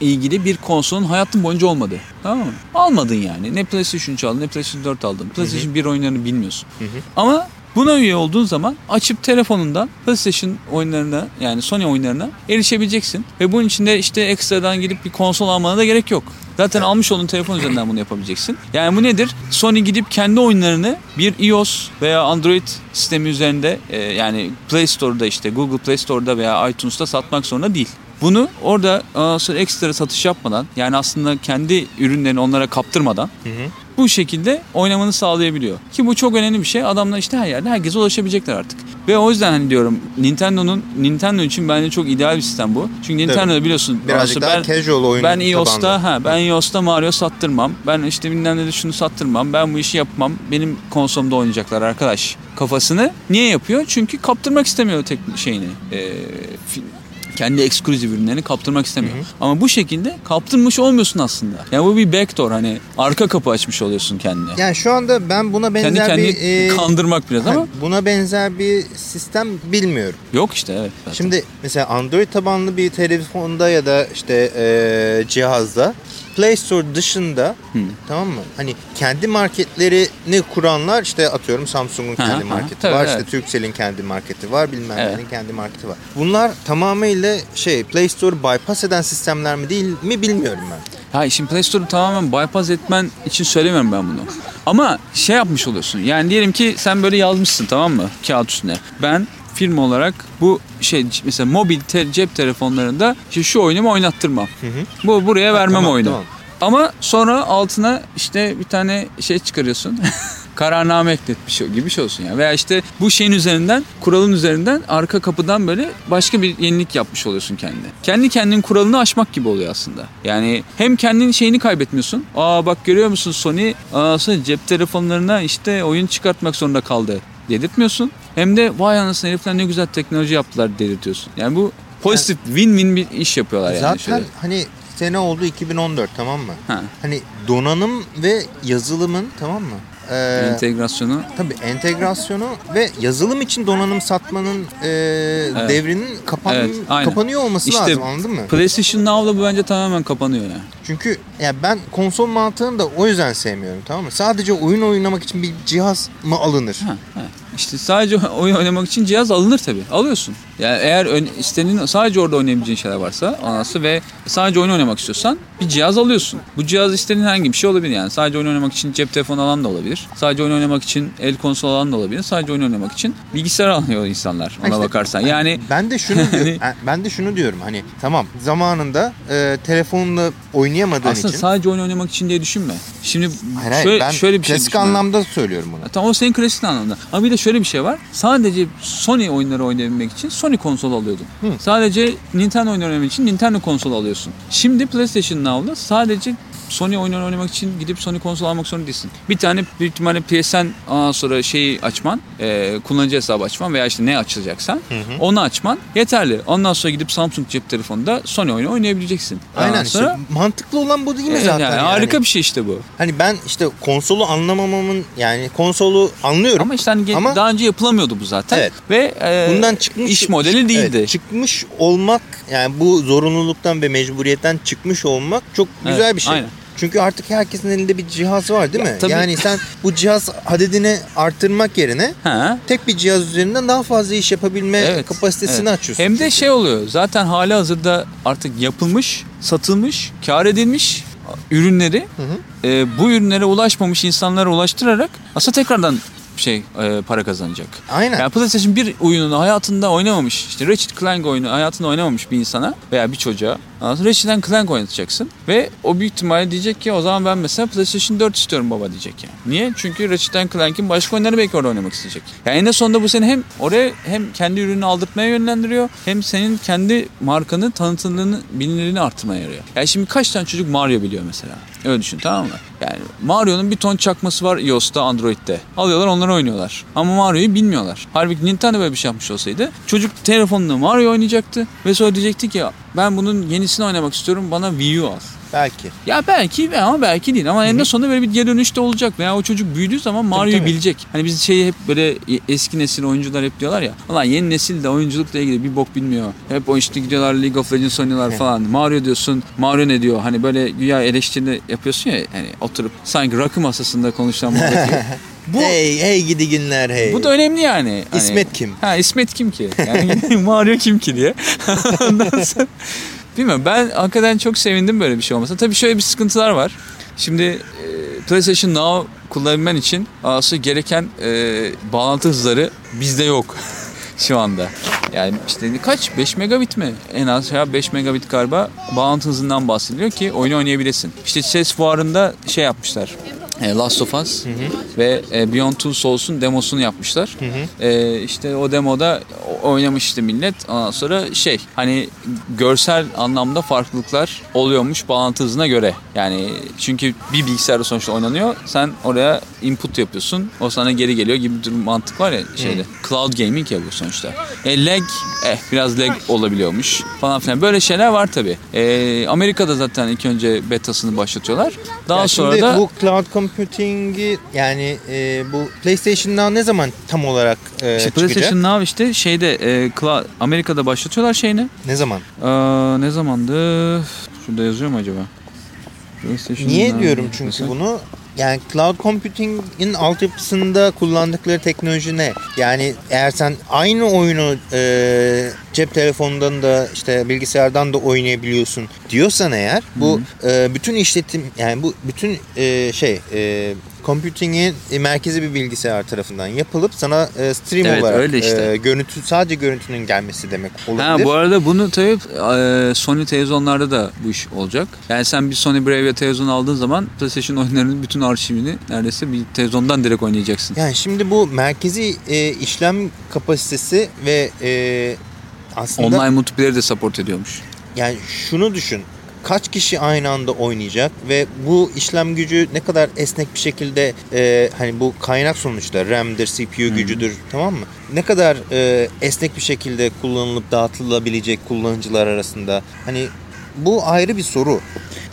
ilgili bir konsolun hayatın boyunca olmadı. Tamam mı? Almadın yani. Ne PlayStation 3 aldın ne PlayStation 4 aldın. PlayStation 1 oyunlarını bilmiyorsun. Ama Buna üye olduğun zaman açıp telefonundan PlayStation oyunlarına yani Sony oyunlarına erişebileceksin. Ve bunun için de işte ekstradan gidip bir konsol almana da gerek yok. Zaten almış olduğun telefon üzerinden bunu yapabileceksin. Yani bu nedir? Sony gidip kendi oyunlarını bir iOS veya Android sistemi üzerinde e, yani Play Store'da işte Google Play Store'da veya iTunes'ta satmak zorunda değil. Bunu orada sonra ekstra satış yapmadan yani aslında kendi ürünlerini onlara kaptırmadan bu şekilde oynamanı sağlayabiliyor. Ki bu çok önemli bir şey. Adamlar işte her yerde herkese ulaşabilecekler artık. Ve o yüzden hani diyorum Nintendo'nun Nintendo için bence çok ideal bir sistem bu. Çünkü Nintendo'da biliyorsun Birazcık daha casual oyun ben iOS'ta ha ben iOS'ta Mario sattırmam. Ben işte bilmem ne de şunu sattırmam. Ben bu işi yapmam. Benim konsolumda oynayacaklar arkadaş kafasını. Niye yapıyor? Çünkü kaptırmak istemiyor tek şeyini. Ee, kendi ekskluzif ürünlerini kaptırmak istemiyor. Ama bu şekilde kaptırmış olmuyorsun aslında. Yani bu bir backdoor hani arka kapı açmış oluyorsun kendine. Yani şu anda ben buna Kendi benzer kendini bir e, kandırmak biraz ama buna benzer bir sistem bilmiyorum. yok işte evet. zaten. Şimdi mesela Android tabanlı bir telefonda ya da işte e, cihazda Play Store dışında tamam mı? Hani kendi marketlerini kuranlar işte atıyorum Samsung'un kendi marketi Tabii, var, evet. işte Turkcell'in kendi marketi var, bilmem Evet. nenin kendi marketi var. Bunlar tamamıyla şey Play Store'u bypass eden sistemler mi değil mi bilmiyorum ben. Ha şimdi Play Store'u tamamen bypass etmen için söylemiyorum ben bunu. Ama şey yapmış oluyorsun. Yani diyelim ki sen böyle yazmışsın tamam mı? Kağıt üstüne. Ben firma olarak bu şey mesela mobil te- cep telefonlarında işte şu oyunumu oynattırmam. Bu buraya vermem tamam, oyunu. tamam. Ama sonra altına işte bir tane şey çıkarıyorsun. kararname ekletmiş gibi bir şey olsun yani. Veya işte bu şeyin üzerinden, kuralın üzerinden arka kapıdan böyle başka bir yenilik yapmış oluyorsun kendine. Kendi kendinin kuralını aşmak gibi oluyor aslında. Yani hem kendin şeyini kaybetmiyorsun. Aa bak görüyor musun Sony Sony cep telefonlarına işte oyun çıkartmak zorunda kaldı dedirtmiyorsun. Hem de vay anasını herifler ne güzel teknoloji yaptılar dedirtiyorsun. Yani bu pozitif win-win bir iş yapıyorlar yani. Zaten şöyle. hani sene oldu 2014 tamam mı? Ha. Hani donanım ve yazılımın tamam mı? Ee, entegrasyonu Tabii entegrasyonu ve yazılım için donanım satmanın e, devrinin kapan Evet, aynen. kapanıyor olması İşte lazım anladın mı? PlayStation Now'da bu bence tamamen kapanıyor yani. Çünkü ya ben konsol mantığını da o yüzden sevmiyorum tamam mı? Sadece oyun oynamak için bir cihaz mı alınır? Ha, ha. İşte sadece oyun oynamak için cihaz alınır tabii. Alıyorsun. Yani eğer ön, istediğin sadece orada oynayabileceğin şeyler varsa anası ve sadece oyun oynamak istiyorsan bir cihaz alıyorsun. Bu cihaz istediğin herhangi bir şey olabilir yani. Sadece oyun oynamak için cep telefonu alan da olabilir. Sadece oyun oynamak için el konsol alan da olabilir. Sadece oyun oynamak için bilgisayar alıyor insanlar ona İşte bakarsan. Yani Ben de şunu diyorum. ben de şunu diyorum. Hani tamam zamanında e, telefonla oynayamadığın aslında için sadece oyun oynamak için diye düşünme. Şimdi Hayır, hayır, şöyle, ben şöyle bir şey klasik anlamda söylüyorum bunu. Ha, Tamam o senin klasik anlamda. Ama bir de şöyle bir şey var. Sadece Sony oyunları oynayabilmek için Sony konsol alıyordun. Sadece Nintendo oyunları oynamak için Nintendo konsol alıyorsun. Şimdi PlayStation Now'da sadece Sony oyunları oynamak için gidip Sony konsol almak zorunda değilsin. Bir tane büyük ihtimalle PSN ondan sonra şeyi açman, e, kullanıcı hesabı açman veya işte ne açılacaksan onu açman yeterli. Ondan sonra gidip Samsung cep telefonunda Sony oyunu oynayabileceksin. Aynen Ondan işte sonra- mantıklı olan bu değil mi E, zaten? yani yani? harika bir şey işte bu. Hani ben işte konsolu anlamamamın yani konsolu anlıyorum. Ama işte hani Ama- daha önce yapılamıyordu bu zaten. Evet. Ve e, Bundan çıkmış iş modeli değildi. Evet, çıkmış olmak yani bu zorunluluktan ve mecburiyetten çıkmış olmak çok güzel Evet, bir şey. aynen. Çünkü artık herkesin elinde bir cihaz var değil Ya, mi? tabii. Yani sen bu cihaz adedini arttırmak yerine Ha. tek bir cihaz üzerinden daha fazla iş yapabilme Evet, kapasitesini evet. açıyorsun. Hem de çünkü. şey oluyor. Zaten hali hazırda artık yapılmış, satılmış, kar edilmiş ürünleri e, bu ürünlere ulaşmamış insanlara ulaştırarak aslında tekrardan şey e, para kazanacak. Aynen. Yani PlayStation 1 oyununu hayatında oynamamış, işte Ratchet Clank oyunu hayatında oynamamış bir insana veya bir çocuğa Ratchet Clank oynatacaksın ve o büyük ihtimalle diyecek ki o zaman ben mesela PlayStation 4 istiyorum baba diyecek yani. Niye? Çünkü Ratchet Clank'in başka oyunları belki orada oynamak isteyecek. Yani en sonunda bu seni hem oraya hem kendi ürünü aldırtmaya yönlendiriyor hem senin kendi markanı tanıtımını bilinirliğini arttırmaya yarıyor. Yani şimdi kaç tane çocuk Mario biliyor mesela? Öyle düşün tamam mı? Yani Mario'nun bir ton çakması var iOS'ta, Android'de. Alıyorlar onları oynuyorlar. Ama Mario'yu bilmiyorlar. Halbuki Nintendo böyle bir şey yapmış olsaydı çocuk telefonla Mario oynayacaktı ve sonra diyecekti ki ben bunun yenisini oynamak istiyorum bana Wii U al. Belki. Ya belki ama belki değil ama eninde sonunda böyle bir geri dönüş de olacak veya o çocuk büyüdüğü zaman Mario'yu tabii. bilecek. Hani biz şeyi hep böyle eski nesil oyuncular hep diyorlar ya. Ulan yeni nesil de oyunculukla ilgili bir bok bilmiyor. Hep o işte gidiyorlar League of Legends oynuyorlar falan. Mario diyorsun. Mario ne diyor? Hani böyle güya eleştiri yapıyorsun ya hani oturup sanki rakı masasında konuşan muhabbeti. Bu Hey hey gidi günler hey. bu da önemli yani. Hani- İsmet kim? Ha İsmet kim ki? Yani Mario kim ki diye. Ondan sonra bilmiyorum ben hakikaten çok sevindim böyle bir şey olmasına. Tabii şöyle bir sıkıntılar var. Şimdi e, PlayStation Now kullanabilmen için aslında gereken e, bağlantı hızları bizde yok şu anda. Yani işte kaç? 5 megabit mi? En az ya 5 megabit galiba bağlantı hızından bahsediliyor ki oyunu oynayabilesin. İşte ses fuarında şey yapmışlar. E, Last of Us ve e, Beyond Two Souls'un demosunu yapmışlar. E, işte o demoda oynamıştı millet. Ondan sonra şey hani görsel anlamda farklılıklar oluyormuş bağlantı hızına göre. Yani çünkü bir bilgisayarda sonuçta oynanıyor. Sen oraya input yapıyorsun. O sana geri geliyor gibi bir durum- mantık var ya şeyde. Cloud gaming ya bu sonuçta. E, lag eh biraz lag olabiliyormuş falan filan. Böyle şeyler var tabi. Amerika'da zaten ilk önce betasını başlatıyorlar. Daha Ya sonra da bu cloud computing'i yani e, bu PlayStation'dan ne zaman tam olarak e, İşte çıkacak? PlayStation Now işte şeyde e, Amerika'da başlatıyorlar şeyini. Ne zaman? Aa, ne zamandı? Şurada yazıyor mu acaba? PlayStation Niye Now diyorum çünkü desek. bunu? Yani cloud computing'in altyapısında kullandıkları teknoloji ne? Yani eğer sen aynı oyunu e, cep telefonundan da işte bilgisayardan da oynayabiliyorsun diyorsan eğer bu e, bütün işletim yani bu bütün e, şey e, computing'in e, merkezi bir bilgisayar tarafından yapılıp sana e, stream Evet, olarak öyle işte. e, görüntü sadece görüntünün gelmesi demek olabilir. Ha bu arada bunu tabii e, Sony televizyonlarda da bu iş olacak. Yani sen bir Sony Bravia televizyon aldığın zaman PlayStation oyunlarının bütün arşivini neredeyse bir televizyondan direkt oynayacaksın. Yani şimdi bu merkezi e, işlem kapasitesi ve e, aslında Online multiplayer'i de support ediyormuş. yani şunu düşün. Kaç kişi aynı anda oynayacak ve bu işlem gücü ne kadar esnek bir şekilde e, hani bu kaynak sonuçta RAM'dir, CPU gücüdür tamam mı? Ne kadar e, esnek bir şekilde kullanılıp dağıtılabilecek kullanıcılar arasında hani bu ayrı bir soru.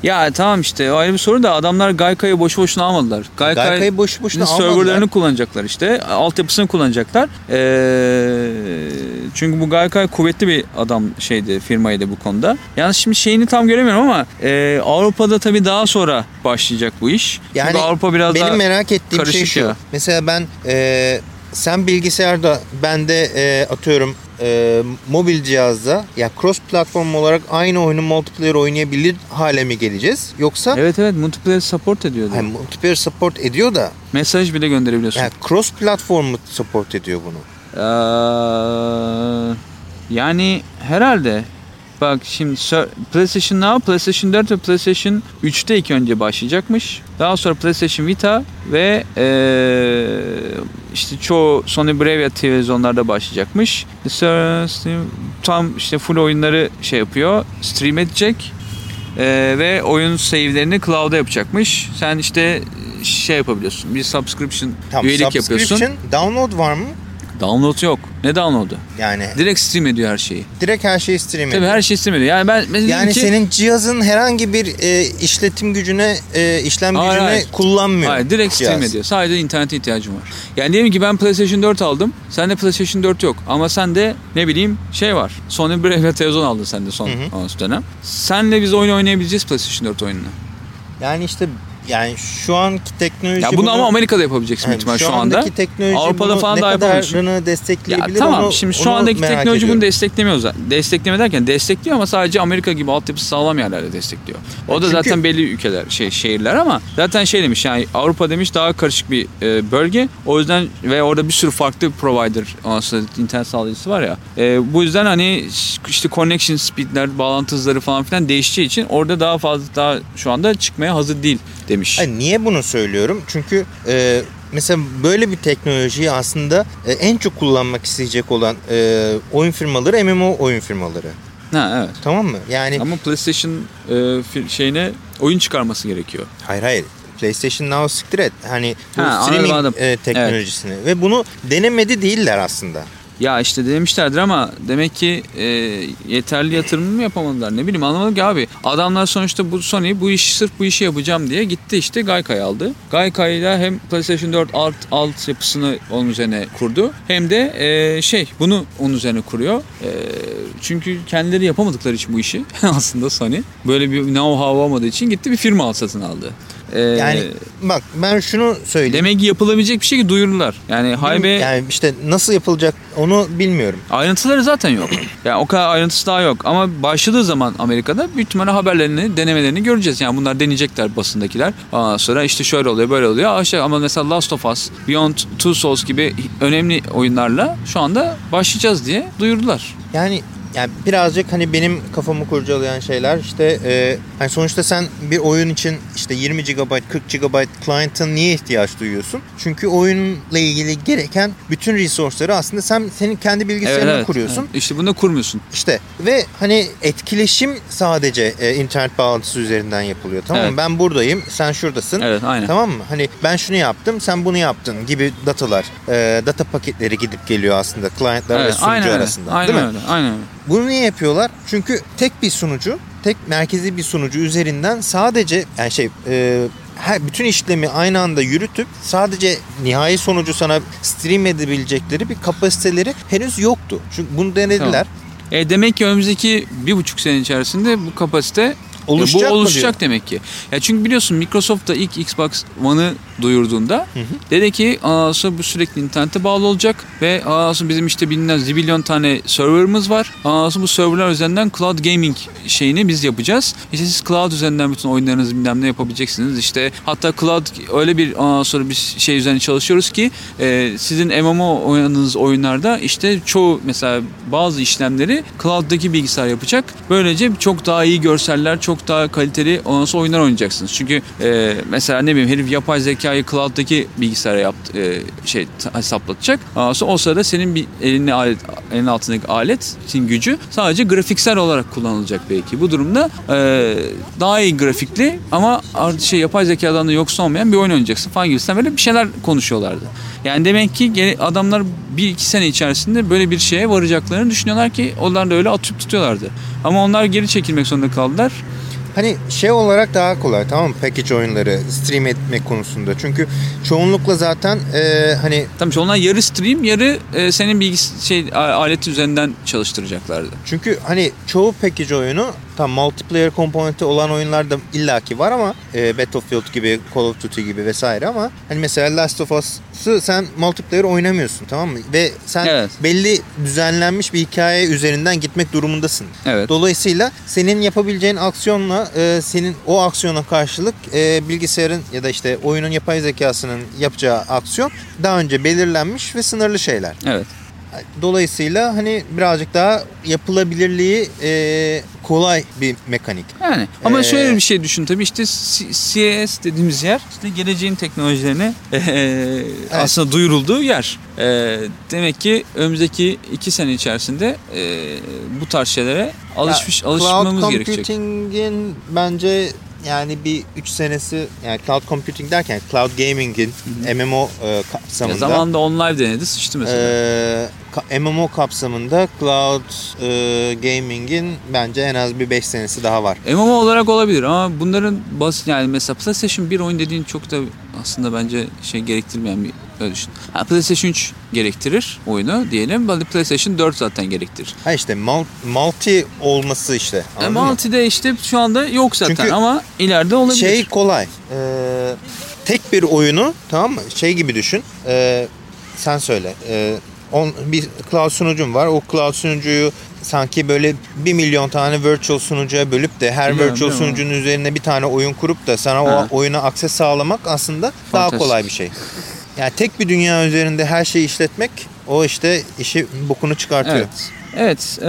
Ya tamam işte o ayrı bir soru da adamlar Gaika'yı boşu boşuna almadılar. Gaika Gaika'yı boşu boşuna almadılar. serverlarını kullanacaklar işte. Altyapısını kullanacaklar. Ee, çünkü bu Gaikai kuvvetli bir adam şeydi firmaydı bu konuda. Yalnız şimdi şeyini tam göremiyorum ama e, Avrupa'da tabii daha sonra başlayacak bu iş. Yani Çünkü Avrupa biraz benim daha merak ettiğim şey şu. ya. Mesela ben e, sen bilgisayarda ben de e, atıyorum e, mobil cihazda ya cross platform olarak aynı oyunu multiplayer oynayabilir hale mi geleceğiz? Yoksa Evet evet multiplayer support ediyordu. hani multiplayer support ediyor da Mesaj bile gönderebiliyorsun. yani cross platform mu support ediyor bunu? Ee, yani herhalde bak şimdi PlayStation Now, PlayStation 4 ve PlayStation 3'te ilk önce başlayacakmış. Daha sonra PlayStation Vita ve ee, işte çoğu Sony Bravia televizyonlarda başlayacakmış. Tam işte full oyunları şey yapıyor, stream edecek. Ee, ve oyun save'lerini cloud'a yapacakmış. Sen işte şey yapabiliyorsun. Bir subscription Tamam, üyelik yapıyorsun. subscription, download var mı? Download yok. Ne download'u? Yani Direkt stream ediyor her şeyi. direkt her şeyi stream Tabii ediyor. her şeyi stream ediyor. Yani ben mesela Yani ki, senin cihazın herhangi bir e, işletim gücüne, e, işlem Hayır, gücüne hayır. kullanmıyor. Hayır direkt stream cihaz. ediyor. Sadece internete ihtiyacım var. Yani diyelim ki ben PlayStation 4 aldım. Sende PlayStation 4 yok. Ama sende ne bileyim şey var. Sony Bravia televizyon aldın sen de son Hı hı. dönem. Senle biz oyun oynayabileceğiz PlayStation 4 oyununu. Yani işte yani şu anki teknoloji Ya bunu ama Amerika'da yapabileceksin Yani ihtimal şu şu anda. teknoloji Avrupa'da bunu falan ne yapamıyorsun. kadarını Ya destekleyebilir tamam onu, şimdi şu onu andaki teknoloji bunu ediyorum. desteklemiyor zaten. Destekleme derken destekliyor ama sadece Amerika gibi altyapısı sağlam yerlerde destekliyor. O da Çünkü- zaten belli ülkeler, şey şehirler ama zaten şey demiş yani Avrupa demiş daha karışık bir e, bölge. O yüzden ve orada bir sürü farklı provider aslında internet sağlayıcısı var ya. E, bu yüzden hani işte connection speedler, bağlantı hızları falan filan değişeceği için orada daha fazla daha şu anda çıkmaya hazır değil demiş. Hayır, niye bunu söylüyorum? Çünkü e, mesela böyle bir teknolojiyi aslında e, en çok kullanmak isteyecek olan e, oyun firmaları MMO oyun firmaları. Ha evet. Tamam mı? Yani Ama PlayStation e, şeyine oyun çıkarması gerekiyor. hayır hayır. PlayStation Now siktir et. Hani bu Ha, streaming anladım. e, teknolojisini ve bunu denemedi değiller aslında. Ya işte demişlerdir ama demek ki e, yeterli yatırım mı yapamadılar ne bileyim anlamadım ki abi. Adamlar sonuçta bu Sony bu işi sırf bu işi yapacağım diye gitti işte Gaika'yı aldı. Gaika'yla hem PlayStation 4 alt, alt yapısını onun üzerine kurdu hem de e, şey bunu onun üzerine kuruyor. E, çünkü kendileri yapamadıkları için bu işi aslında Sony böyle bir know-how olmadığı için gitti bir firma alt satın aldı. Ee, Yani bak ben şunu söyleyeyim. demek ki yapılabilecek bir şey ki duyururlar. Yani haybe Yani işte nasıl yapılacak onu bilmiyorum. ayrıntıları zaten yok. Yani o kadar ayrıntısı daha yok. Ama başladığı zaman Amerika'da büyük ihtimalle haberlerini, denemelerini göreceğiz. Yani bunlar deneyecekler basındakiler. Ondan sonra işte şöyle oluyor, böyle oluyor. Aşağı ama mesela Last of Us, Beyond Two Souls gibi önemli oyunlarla şu anda başlayacağız diye duyurdular. Yani yani birazcık hani benim kafamı kurcalayan şeyler işte e, hani sonuçta sen bir oyun için işte 20 GB 40 GB client'a niye ihtiyaç duyuyorsun? Çünkü oyunla ilgili gereken bütün resource'ları aslında sen senin kendi bilgisayarını kuruyorsun. evet. İşte bunu kurmuyorsun. İşte ve hani etkileşim sadece e, internet bağlantısı üzerinden yapılıyor. Tamam mı? Evet. Ben buradayım, sen şuradasın. Evet aynen. Tamam mı? Hani ben şunu yaptım, sen bunu yaptın gibi datalar, e, data paketleri gidip geliyor aslında client'lar ve Evet, sunucu aynen öyle. arasında. Aynen değil mi? öyle. Aynen öyle. Bunu niye yapıyorlar? Çünkü tek bir sunucu, tek merkezi bir sunucu üzerinden sadece yani şey e, her bütün işlemi aynı anda yürütüp sadece nihai sonucu sana stream edebilecekleri bir kapasiteleri henüz yoktu. Çünkü bunu denediler. E demek ki önümüzdeki bir buçuk sene içerisinde bu kapasite Oluşacak bu mı oluşacak demek ki. Ya çünkü biliyorsun Microsoft da ilk Xbox One'ı duyurduğunda dedi ki "Aa, sonra bu sürekli internete bağlı olacak ve "Aa, sonra bizim işte bilinen zibilyon tane serverımız var. Sonra bu serverlar üzerinden cloud gaming şeyini biz yapacağız. İşte siz cloud üzerinden bütün oyunlarınızı bilmem ne yapabileceksiniz. İşte hatta cloud öyle bir sonra bir şey üzerine çalışıyoruz ki e, sizin MMO oynadığınız oyunlarda işte çoğu mesela bazı işlemleri cloud'daki bilgisayar yapacak. Böylece çok daha iyi görseller, çok daha kaliteli sonra oyunlar oynayacaksınız. Çünkü e, mesela ne bileyim herif yapay zekayı cloud'daki bilgisayara yaptı, e, şey ta- hesaplatacak. Ondan sonra o sırada senin bir elini alet, elin altındaki aletin gücü sadece grafiksel olarak kullanılacak belki. Bu durumda e, daha iyi grafikli ama şey yapay zekadan da yoksun olmayan bir oyun oynayacaksın falan gibisinden böyle bir şeyler konuşuyorlardı. Yani demek ki adamlar bir iki sene içerisinde böyle bir şeye varacaklarını düşünüyorlar ki onlar da öyle atıp tutuyorlardı. Ama onlar geri çekilmek zorunda kaldılar. Hani şey olarak daha kolay tamam mı? Package oyunları stream etmek konusunda. Çünkü çoğunlukla zaten e, hani Tabii ki onlar yarı stream yarı e, senin bilgis şey a- aleti üzerinden çalıştıracaklardı. Çünkü hani çoğu package oyunu tam multiplayer komponenti olan oyunlar da illaki var ama e, Battlefield gibi, Call of Duty gibi vesaire ama hani mesela Last of Us'ı sen multiplayer oynamıyorsun tamam mı? Ve sen Evet. belli düzenlenmiş bir hikaye üzerinden gitmek durumundasın. Evet. Dolayısıyla senin yapabileceğin aksiyonla e, senin o aksiyona karşılık e, bilgisayarın ya da işte oyunun yapay zekasının yapacağı aksiyon daha önce belirlenmiş ve sınırlı şeyler. Evet. Dolayısıyla hani birazcık daha yapılabilirliği e, kolay bir mekanik. Yani ama Ee, şöyle bir şey düşün tabii işte CES dediğimiz yer işte geleceğin teknolojilerini eee, aslında duyurulduğu yer. Eee, demek ki önümüzdeki iki sene içerisinde eee, bu tarz şeylere alışmış Ya, alışmamız cloud gerekecek. computing'in bence yani bir 3 senesi yani cloud computing derken cloud gaming'in MMO e, Ya kapsamında zamanında OnLive denedi sıçtı mesela. e, MMO kapsamında cloud e, gaming'in bence en az bir 5 senesi daha var. MMO olarak olabilir ama bunların basit yani mesela PlayStation 1 oyun dediğin çok da aslında bence şey gerektirmeyen bir öyle düşün. Ha, PlayStation 3 gerektirir oyunu diyelim. Hadi PlayStation 4 zaten gerektirir. Ha işte mul- multi olması işte. E, mı? Multi'de işte şu anda yok zaten Çünkü ama ileride olabilir. Şey kolay. Ee, tek bir oyunu tamam mı? Şey gibi düşün. Ee, sen söyle. Ee, on, bir cloud sunucum var. O cloud sunucuyu sanki böyle bir milyon tane virtual sunucuya bölüp de her Biliyorum, virtual biliyorum. sunucunun üzerine bir tane oyun kurup da sana Ha. o oyuna akses sağlamak aslında daha Fantastik. kolay bir şey. Yani tek bir dünya üzerinde her şeyi işletmek o işte işi bokunu çıkartıyor. Evet. Evet. eee,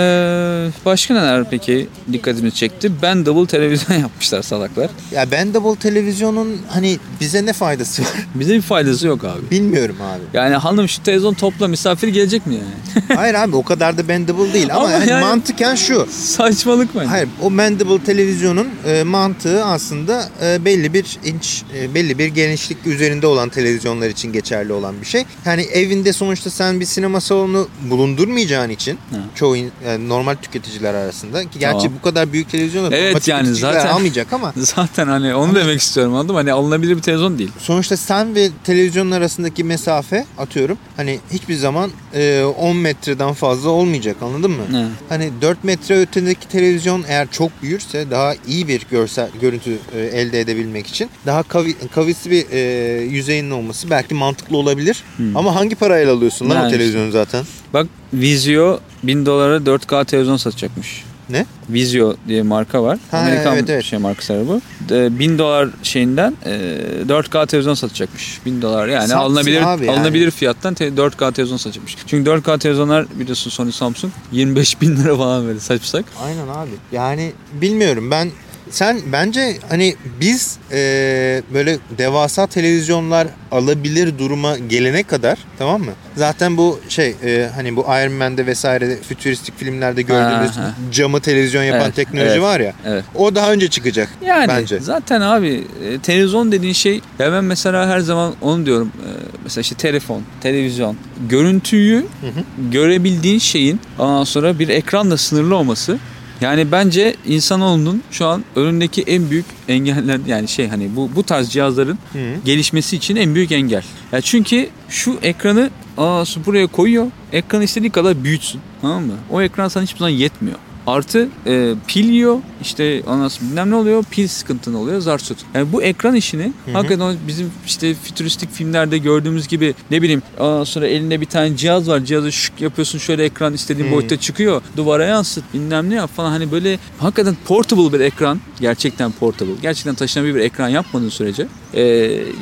başka neler peki dikkatimizi çekti? Bendable televizyon yapmışlar salaklar. Ya Bendable televizyonun hani bize ne faydası var Bize bir faydası yok abi. bilmiyorum abi. Yani hanım şu televizyon topla misafir gelecek mi yani? Hayır abi o kadar da bendable değil ama, Ama yani yani- mantıken şu. Saçmalık mı? Hayır o bendable televizyonun e, mantığı aslında e, belli bir inç e, belli bir genişlik üzerinde olan televizyonlar için geçerli olan bir şey. Yani evinde sonuçta sen bir sinema salonu bulundurmayacağın için Hı. Çoğu yani normal tüketiciler arasında. Ki gerçi Tamam. bu kadar büyük televizyonda Evet, yani zaten- almayacak ama Zaten hani onu demek istiyorum anladın mı? Hani alınabilir bir televizyon değil. sonuçta sen ve televizyonun arasındaki mesafe atıyorum hani hiçbir zaman e, 10 metreden fazla olmayacak anladın mı? Ne? Hani 4 metre ötedeki televizyon eğer çok büyürse daha iyi bir görsel görüntü e, elde edebilmek için daha kavi, kavisli bir e, yüzeyinin olması belki mantıklı olabilir. Ama hangi parayla alıyorsun lan Yani o televizyonu zaten? Bak Vizio 1000 dolara 4K televizyon satacakmış. Ne? Vizio diye marka var. Ha, Amerikan evet, evet. şey markası bu. E, 1000 dolar şeyinden e, 4K televizyon satacakmış. 1000 dolar yani Satsın alınabilir abi yani. alınabilir fiyattan te- 4K televizyon satacakmış. Çünkü 4K televizyonlar biliyorsun Sony Samsung 25 bin lira falan böyle saçsak. Aynen abi. Yani bilmiyorum ben sen bence hani biz e, böyle devasa televizyonlar alabilir duruma gelene kadar tamam mı? Zaten bu şey e, hani bu Iron Man'de vesaire fütüristik filmlerde gördüğümüz Ha, ha. camı televizyon yapan Evet, teknoloji evet. var ya. Evet. O daha önce çıkacak Yani bence. zaten abi e, televizyon dediğin şey ya ben mesela her zaman onu diyorum e, mesela işte telefon, televizyon görüntüyü görebildiğin şeyin ondan sonra bir ekranla sınırlı olması yani bence insanoğlunun şu an önündeki en büyük engeller yani şey hani bu bu tarz cihazların Hı. gelişmesi için en büyük engel. Ya çünkü şu ekranı aa, buraya koyuyor. Ekranı istediği kadar büyütsün. Tamam mı? O ekran sana hiçbir zaman yetmiyor. Artı e, pil yiyor işte anası bilmem ne oluyor pil sıkıntın oluyor zar tut. Yani bu ekran işini hakikaten o bizim işte fütüristik filmlerde gördüğümüz gibi ne bileyim ondan sonra elinde bir tane cihaz var cihazı şık yapıyorsun şöyle ekran istediğin boyutta çıkıyor duvara yansıt bilmem ne yap falan hani böyle hakikaten portable bir ekran gerçekten portable gerçekten taşınabilir bir ekran yapmadığın sürece e,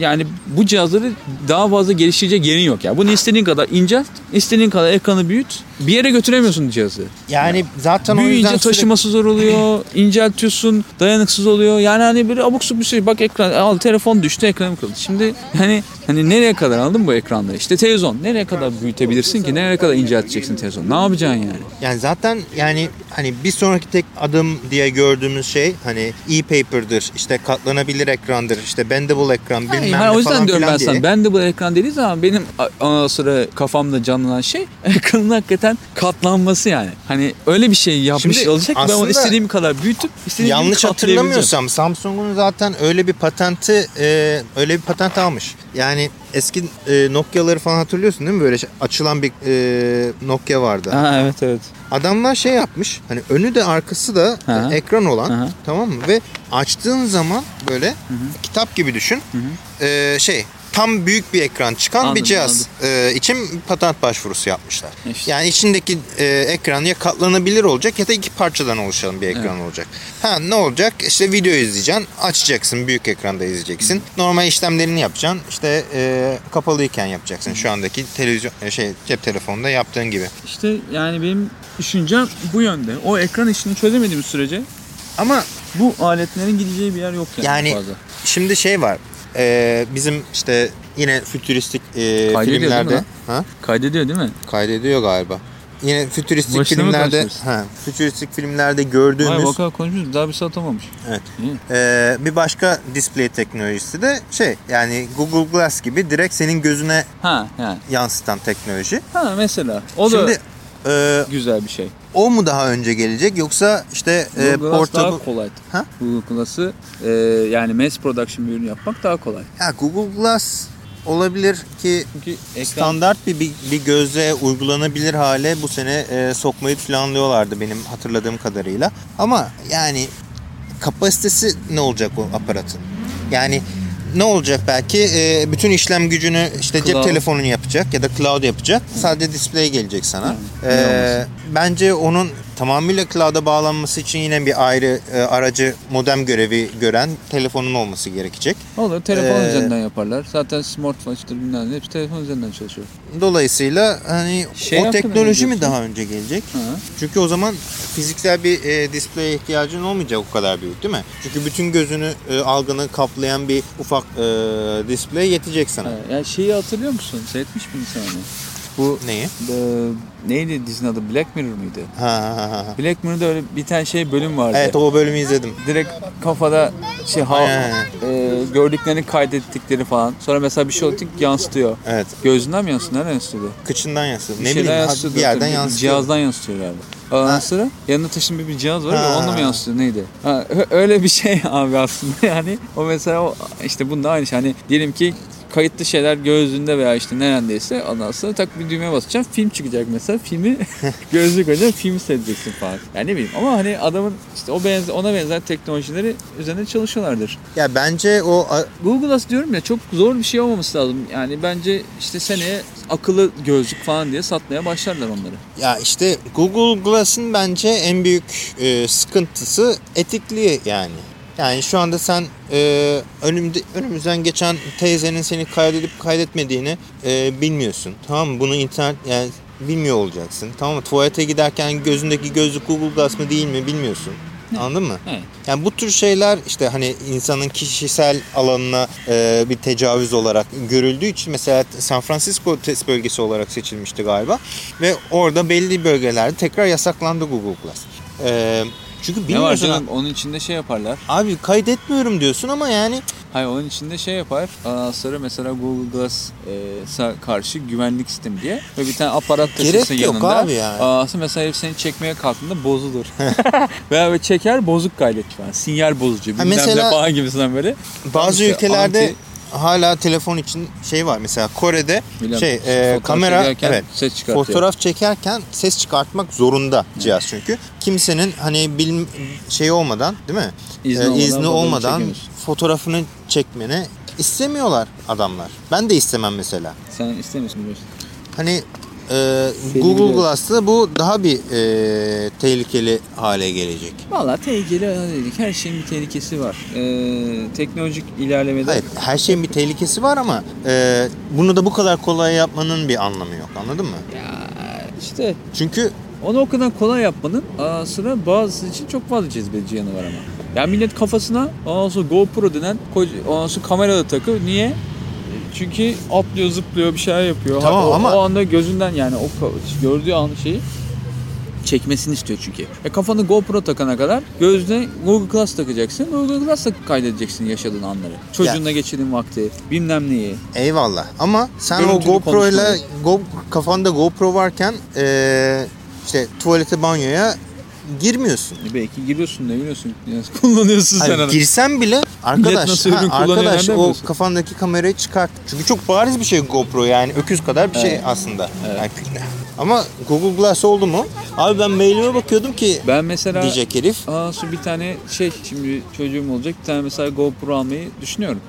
yani bu cihazları daha fazla geliştirecek yerin yok ya bunu istediğin kadar incelt istediğin kadar ekranı büyüt bir yere götüremiyorsun cihazı. Yani zaten o Büyüyünce yüzden sürekli- taşıması zor oluyor, inceltiyorsun, dayanıksız oluyor. Yani hani böyle abuk subuk bir şey. Bak ekran, al telefon düştü, ekranım kırıldı. Şimdi hani hani nereye kadar aldın bu ekranda? İşte televizyon. Nereye kadar büyütebilirsin ki? Nereye kadar incelteceksin televizyon? Ne yapacaksın yani? Yani zaten yani hani bir sonraki tek adım diye gördüğümüz şey hani e-paper'dır, işte katlanabilir ekrandır, işte bendable ekran bilmem Hayır, ne hani o yüzden falan diyorum ben diye. sana. Ben de bu ekran dediği zaman benim ondan sonra kafamda canlanan şey ekranın hakikaten katlanması yani. Hani öyle bir şey yapmış Şimdi olacak ben onu istediğim kadar büyütüp istediğim Yanlış hatırlamıyorsam Samsung'un zaten öyle bir patenti e, öyle bir patent almış. Yani eski e, Nokia'ları falan hatırlıyorsun değil mi? Böyle şey- açılan bir e, Nokia vardı. Ha, evet evet. Adamlar şey yapmış. Hani önü de arkası da Aha. ekran olan Aha. tamam mı? Ve açtığın zaman böyle kitap gibi düşün. E, şey tam büyük bir ekran çıkan bir Anladım, cihaz e, için patent başvurusu yapmışlar. İşte. Yani içindeki e, ekran ya katlanabilir olacak ya da iki parçadan oluşan bir ekran olacak. Ha ne olacak? İşte video izleyeceksin, açacaksın, büyük ekranda izleyeceksin. Normal işlemlerini yapacaksın. İşte e, kapalıyken yapacaksın. Şu andaki televizyon e, şey cep telefonunda yaptığın gibi. İşte yani benim düşüncem bu yönde. O ekran işini çözemediğimiz sürece Ama bu aletlerin gideceği bir yer yok yani, Yani- fazla. şimdi şey var. E, bizim işte yine fütüristik e, Kaydediyor değil mi filmlerde ha Kaydediyor değil mi? kaydediyor galiba. Yine fütüristik Başına mı filmlerde karşılıyorsun? ha fütüristik filmlerde Vay gördüğümüz vaka konuşuyoruz daha bir saat olmamış. Evet. İyi. Ee, bir başka display teknolojisi de şey yani Google Glass gibi direkt senin gözüne Ha yani. yansıtan teknoloji. Ha mesela. O da Şimdi e, güzel bir şey. o mu daha önce gelecek yoksa işte e, Google Glass portable daha kolay. Ha? Google Glass'ı e, yani mass production bir ürün yapmak daha kolay. ya Google Glass olabilir ki Çünkü ekran standart bir, bir, bir göze uygulanabilir hale bu sene e, sokmayı planlıyorlardı benim hatırladığım kadarıyla. Ama yani kapasitesi ne olacak o aparatın? Yani ne olacak belki e, bütün işlem gücünü işte cep Cloud. telefonun yapacak ya da cloud yapacak. Sadece display gelecek sana. Hı, E, bence onun tamamıyla cloud'a bağlanması için yine bir ayrı e, aracı modem görevi gören telefonun olması gerekecek. olur. Telefon Ee, üzerinden yaparlar. Zaten smartwatch'tır bilmem ne hepsi telefon üzerinden çalışıyor. Dolayısıyla hani Şey o teknoloji mi daha önce gelecek? Ha. Çünkü o zaman fiziksel bir e, display ihtiyacın olmayacak o kadar büyük değil mi? Çünkü bütün gözünü e, algını kaplayan bir ufak e, display yetecek sana. Ha, yani şeyi hatırlıyor musun? Seyretmiş miydin sen onu? Bu neyi? The- neydi dizinin adı? Black Mirror mıydı? Ha, ha, ha. Black Mirror'da öyle bir tane şey bölüm vardı. Evet o bölümü izledim. Direkt kafada şey ha, e, gördüklerini kaydettikleri falan. Sonra mesela bir şey oldu yansıtıyor. Evet. Gözünden mi yansıtıyor? Nereden yansıtıyor? Kıçından yansıyor. Bir Ne bileyim yansıtıyor. bir yerden yansıyor. Cihazdan yansıtıyor galiba. Ondan Ha. sonra yanına taşıdığın bir cihaz var ya onunla mı yansıtıyor neydi? Ha, öyle bir şey abi aslında yani o mesela o, işte bunda aynı şey. Hani diyelim ki kayıtlı şeyler gözünde veya işte nerendeyse ondan sonra tak bir düğmeye basacaksın film çıkacak mesela filmi gözlük koyacaksın filmi seyredeceksin falan. Yani ne bileyim ama hani adamın işte o benzer, ona benzer teknolojileri üzerinde çalışıyorlardır. Ya bence o Google Glass diyorum ya çok zor bir şey olmaması lazım. Yani bence işte seneye akıllı gözlük falan diye satmaya başlarlar onları. Ya işte Google Glass'ın bence en büyük e, sıkıntısı etikliği yani. Yani şu anda sen e, önümde önümüzden geçen teyzenin seni kaydedip kaydetmediğini e, bilmiyorsun. Tamam mı? Bunu internet yani bilmiyor olacaksın. Tamam mı? Tuvalete giderken gözündeki gözlük Google Glass mı değil mi bilmiyorsun. Anladın mı? Evet. Yani bu tür şeyler işte hani insanın kişisel alanına e, bir tecavüz olarak görüldüğü için mesela San Francisco test bölgesi olarak seçilmişti galiba ve orada belli bölgelerde tekrar yasaklandı Google Glass. E, çünkü Ne var bilmiyorsun canım onun içinde şey yaparlar. abi kaydetmiyorum diyorsun ama yani Hayır onun içinde şey yapar. Ondan sonra mesela Google Glass e, karşı güvenlik sistemi diye. Ve bir tane aparat Gerek taşırsın yok yanında. abi yani. Sonra mesela herif seni çekmeye kalktığında bozulur. Veya böyle çeker bozuk kaydet falan. Sinyal bozucu. Bilmem mesela- falan gibisinden böyle. bazı işte ülkelerde anti- hala telefon için şey var mesela Kore'de Biliyorum, şey e, kamera çekerken evet ses çıkartıyor. fotoğraf çekerken ses çıkartmak zorunda cihaz çünkü kimsenin hani bilim şey olmadan değil mi İzni E, olmadan izni olmadan fotoğrafını çekmeni istemiyorlar adamlar. Ben de istemem mesela. Sen istemiyorsun. Hani e, Google. Glass'ta bu daha bir e, tehlikeli hale gelecek. Valla tehlikeli dedik. Her şeyin bir tehlikesi var. Ee, teknolojik ilerlemede Hayır, her şeyin bir tehlikesi var ama e, bunu da bu kadar kolay yapmanın bir anlamı yok. Anladın mı? ya işte Çünkü Onu o kadar kolay yapmanın aa, sıra bazısı için çok fazla cezbedici yanı var ama. Ya millet kafasına ondan sonra GoPro denen ondan sonra kamera da takıyor. Niye? Çünkü atlıyor, zıplıyor, bir şeyler yapıyor. Tamam o, ama- o anda gözünden yani o gördüğü an şeyi çekmesini istiyor çünkü. E kafanı GoPro takana kadar gözüne Google Glass takacaksın. Google Glass'la kaydedeceksin yaşadığın anları. Çocuğunla geçirdiğin vakti, bilmem neyi. eyvallah ama sen Görüntülü o GoPro ile. Go, kafanda GoPro varken e, işte tuvalete banyoya girmiyorsun. E belki giriyorsun ne biliyorsun. Yani kullanıyorsun sen Hayır, onu. girsen bile arkadaş ha, arkadaş o biliyorsun? kafandaki kamerayı çıkart. Çünkü çok bariz bir şey GoPro yani öküz kadar bir şey Evet. aslında. Yani- ama Google Glass oldu mu? Abi ben mailime bakıyordum ki Ben mesela diyecek herif. Aa şu bir tane şey şimdi çocuğum olacak bir tane mesela GoPro almayı düşünüyorum.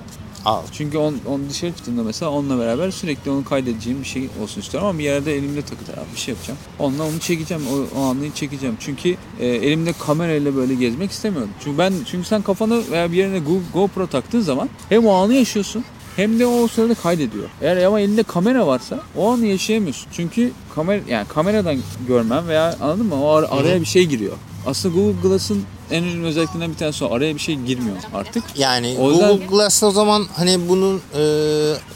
Al. Çünkü on, on dışarı çıktığımda mesela onunla beraber sürekli onu kaydedeceğim bir şey olsun istiyorum ama bir yerde elimde takılı abi bir şey yapacağım. Onunla onu çekeceğim o, o anı çekeceğim. Çünkü e, elimde kamerayla böyle gezmek istemiyorum. Çünkü ben çünkü sen kafanı veya bir yerine Go- GoPro taktığın zaman hem o anı yaşıyorsun hem de o sırada kaydediyor. Eğer ama elinde kamera varsa o anı yaşayamıyorsun. Çünkü kamera yani kameradan görmem veya anladın mı? O ar- araya bir şey giriyor. Aslında Google Glass'ın en önemli özelliklerinden bir tanesi o. Araya bir şey girmiyor artık. Yani O yüzden- Google Glass o zaman hani bunun e,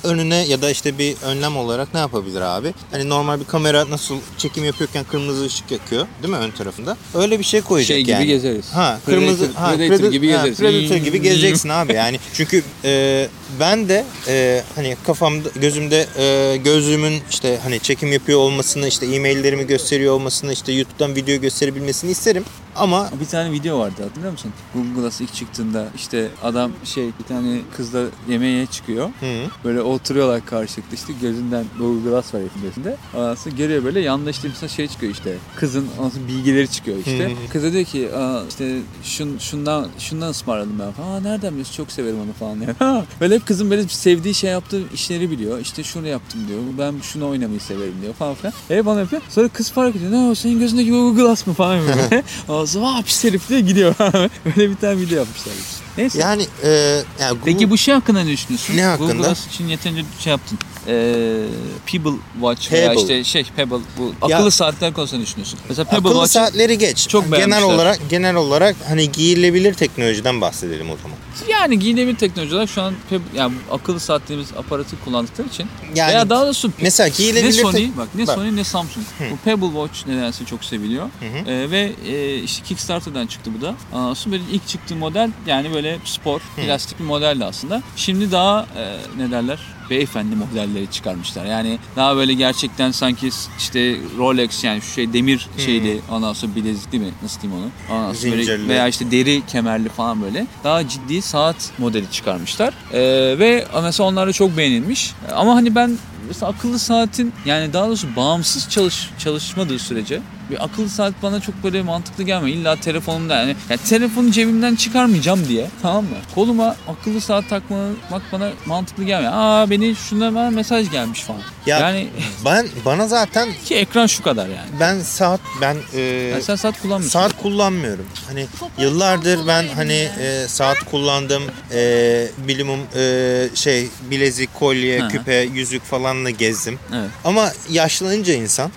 önüne ya da işte bir önlem olarak ne yapabilir abi? Hani normal bir kamera nasıl çekim yapıyorken kırmızı ışık yakıyor değil mi ön tarafında? Öyle bir şey koyacak Şey gibi yani. gezeriz. Ha, Predator- kırmızı ha, Predator gibi ha, gezeriz. Predator gibi gezeceksin abi yani. Çünkü e, ben de e, hani kafamda gözümde e, gözlüğümün işte hani çekim yapıyor olmasını işte e-maillerimi gösteriyor olmasını işte YouTube'dan video gösterebilmesini isterim. Ama Bir tane video vardı hatırlıyor musun? Google Glass ilk çıktığında işte adam şey bir tane kızla yemeğe çıkıyor. hı, Böyle oturuyorlar karşılıklı işte gözünden Google Glass var herifin gözünde. Ondan sonra görüyor böyle yanında işte mesela şey çıkıyor işte. Kızın ondan bilgileri çıkıyor işte. Hı hı. Kız da diyor ki Aa, işte şun, şundan şundan ısmarladım ben falan. Aa nereden biliyorsun çok severim onu falan diyor. Böyle hep kızın böyle sevdiği şey yaptığı işleri biliyor. İşte şunu yaptım diyor. Ben şunu oynamayı severim diyor falan filan. Hep bana yapıyor. Sonra kız fark ediyor. Ne o senin gözündeki Google Glass mı falan böyle. Ondan sonra aa pis herif diye gidiyor. böyle bir tane video yapmışlar. Neyse. Yani, e, yani Google- Peki bu şey hakkında ne düşünüyorsun? Ne hakkında? Google için yeterince şey yaptın. Ee, Pebble Watch veya Pebble. işte şey Pebble bu akıllı saatler konusunda ne düşünüyorsun? Mesela Pebble akıllı Watch'ı saatleri geç. çok genel beğenmişler. olarak genel olarak hani giyilebilir teknolojiden bahsedelim o zaman. yani giyilebilir teknoloji olarak şu an Pebble, yani akıllı saat dediğimiz aparatı kullandıkları için Yani veya daha doğrusu mesela ne giyilebilir Sony tek- bak ne Bak. Sony ne Samsung. Bu Pebble Watch nedense çok seviliyor. hı. Ee, ve e, işte Kickstarter'dan çıktı bu da. Aslında ilk çıktığı model yani böyle spor, plastik bir modeldi aslında. Şimdi daha e, ne derler? Beyefendi modelleri çıkarmışlar. Yani daha böyle gerçekten sanki işte Rolex yani şu şey demir şeyli ondan sonra bilezik değil mi? Nasıl diyeyim onu? Ondan sonra böyle veya işte deri kemerli falan böyle. Daha ciddi saat modeli çıkarmışlar. Ee, ve mesela onlar da çok beğenilmiş. Ama hani ben mesela akıllı saatin yani daha doğrusu bağımsız çalış çalışmadığı sürece bir akıllı saat bana çok böyle mantıklı gelmiyor. İlla telefonumda yani, yani telefonu cebimden çıkarmayacağım diye tamam mı? Koluma akıllı saat takmak bana mantıklı gelmiyor. Aa beni şuna bana mesaj gelmiş falan. Ya- yani Ben bana zaten ki ekran şu kadar yani. ben saat ben e, Yani sen saat kullanmıyorsun. saat kullanmıyorum. Hani yıllardır ben hani e, saat kullandım. E, bilimum e, şey bilezik, kolye, hı. küpe, yüzük falanla gezdim. Evet. Ama yaşlanınca insan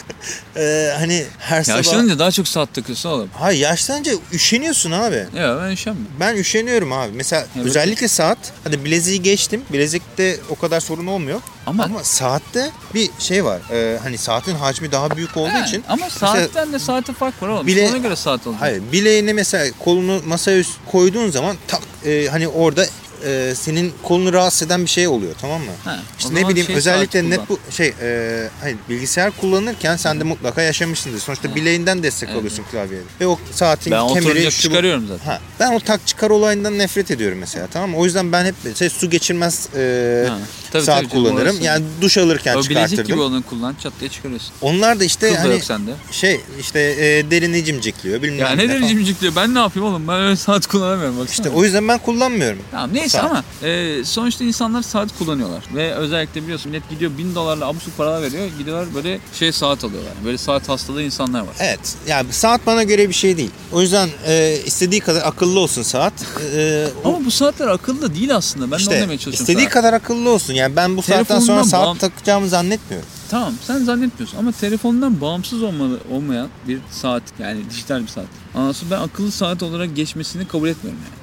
e, hani her sabah Yaşlanınca daha çok saat takıyorsun oğlum. Hayır yaşlanınca üşeniyorsun abi. Ya ben üşenmiyorum. Ben üşeniyorum abi. Mesela Evet. özellikle saat. Hadi bileziği geçtim. Bilezikte o kadar sorun olmuyor. Ama, Ama saatte bir şey var. Ee, hani saatin hacmi daha büyük olduğu Yani, için. ama mesela- saatten de saate fark var oğlum. Bile- Ona göre saat olacak. Hayır bileğine mesela kolunu masaya üst koyduğun zaman tak e, hani orada e, senin kolunu rahatsız eden bir şey oluyor tamam mı? O İşte ne bileyim şey özellikle net bu şey e, hayır bilgisayar kullanırken sen de mutlaka yaşamışsındır. Sonuçta bileğinden destek Evet. alıyorsun klavyeye. Ve o saatin Ben kemeri bu- çıkarıyorum zaten. Ha, ben o tak çıkar olayından nefret ediyorum mesela tamam mı? O yüzden ben hep şey, su geçirmez e, tabii, saat tabii canım, kullanırım. orası- Yani duş alırken o bilezik çıkartırdım. gibi olanı kullan çat diye çıkarıyorsun. Onlar da işte Kıl da hani yok sende. şey işte e, derini cimcikliyor bilmem Ya ne falan. diyor ben ne yapayım oğlum ben öyle saat kullanamıyorum baksana. İşte o yüzden ben kullanmıyorum. Tamam neyse Saat. ama e, sonuçta insanlar saat kullanıyorlar. Ve özellikle biliyorsun millet gidiyor bin dolarla abuk paralar veriyor. Gidiyorlar böyle şey saat alıyorlar. Böyle saat hastalığı insanlar var. Evet. Yani saat bana göre bir şey değil. O yüzden e, istediği kadar akıllı olsun saat. E, o- Ama bu saatler akıllı değil aslında. Ben de onu işte demeye çalışıyorum. istediği sana. kadar akıllı olsun. Yani ben bu saatten sonra saat bağım- takacağımı zannetmiyorum. Tamam sen zannetmiyorsun ama telefondan bağımsız olmalı, olmayan bir saat yani dijital bir saat. Anlasın ben akıllı saat olarak geçmesini kabul etmiyorum yani.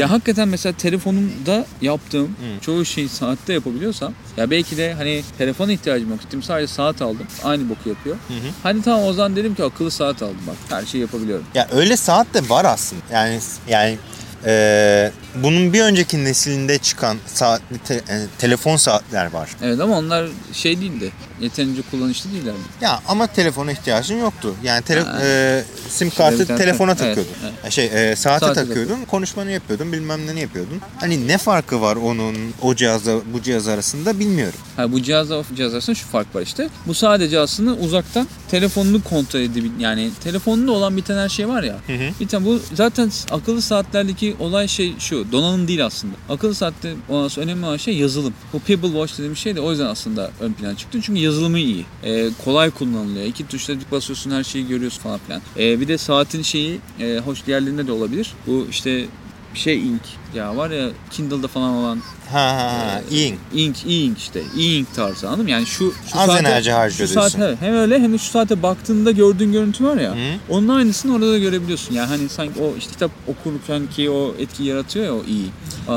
Ya hakikaten mesela telefonumda yaptığım çoğu şeyi saatte yapabiliyorsam ya belki de hani telefona ihtiyacım yok. Gittim sadece saat aldım. Aynı boku yapıyor. Hani tamam o zaman dedim ki akıllı saat aldım bak. Her şeyi yapabiliyorum. Ya öyle saat de var aslında. Yani yani e, bunun bir önceki neslinde çıkan saatli te- e, telefon saatler var. Evet ama onlar şey değildi. Yeterince kullanışlı değillerdi. Ya ama telefona ihtiyacın yoktu. Yani tele, Ha. e, sim kartı tane- telefona evet, takıyordun. evet. Ya Şey e, saate, Saate takıyordun, konuşmanı yapıyordun, bilmem ne yapıyordun. Hani ne farkı var onun o cihazla bu cihaz arasında bilmiyorum. Ha, bu cihazla o cihaz arasında şu fark var işte. Bu sadece aslında uzaktan telefonunu kontrol edebil yani telefonunda olan biten her şey var ya. Hı hı. Bir tane bu zaten akıllı saatlerdeki olay şey şu. Donanım değil aslında. Akıllı saatte önemli olan şey yazılım. Bu Pebble Watch dediğim şey de o yüzden aslında ön plana çıktı. Çünkü yazılımı iyi. Ee, kolay kullanılıyor. İki tuşla basıyorsun her şeyi görüyorsun falan filan. Ee, bir de saatin şeyi e, hoş diğerlerinde de olabilir. Bu işte şey ink ya var ya Kindle'da falan olan Ha ha ha. iyi. ink, e-ink işte. E-ink tarzı anladın mı? Yani şu, şu Az saate- enerji harcıyor şu hem öyle hem de şu saate baktığında gördüğün görüntü var ya. Hı. Onun aynısını orada da görebiliyorsun. Yani hani sanki o işte kitap okurken ki o etki yaratıyor ya o iyi.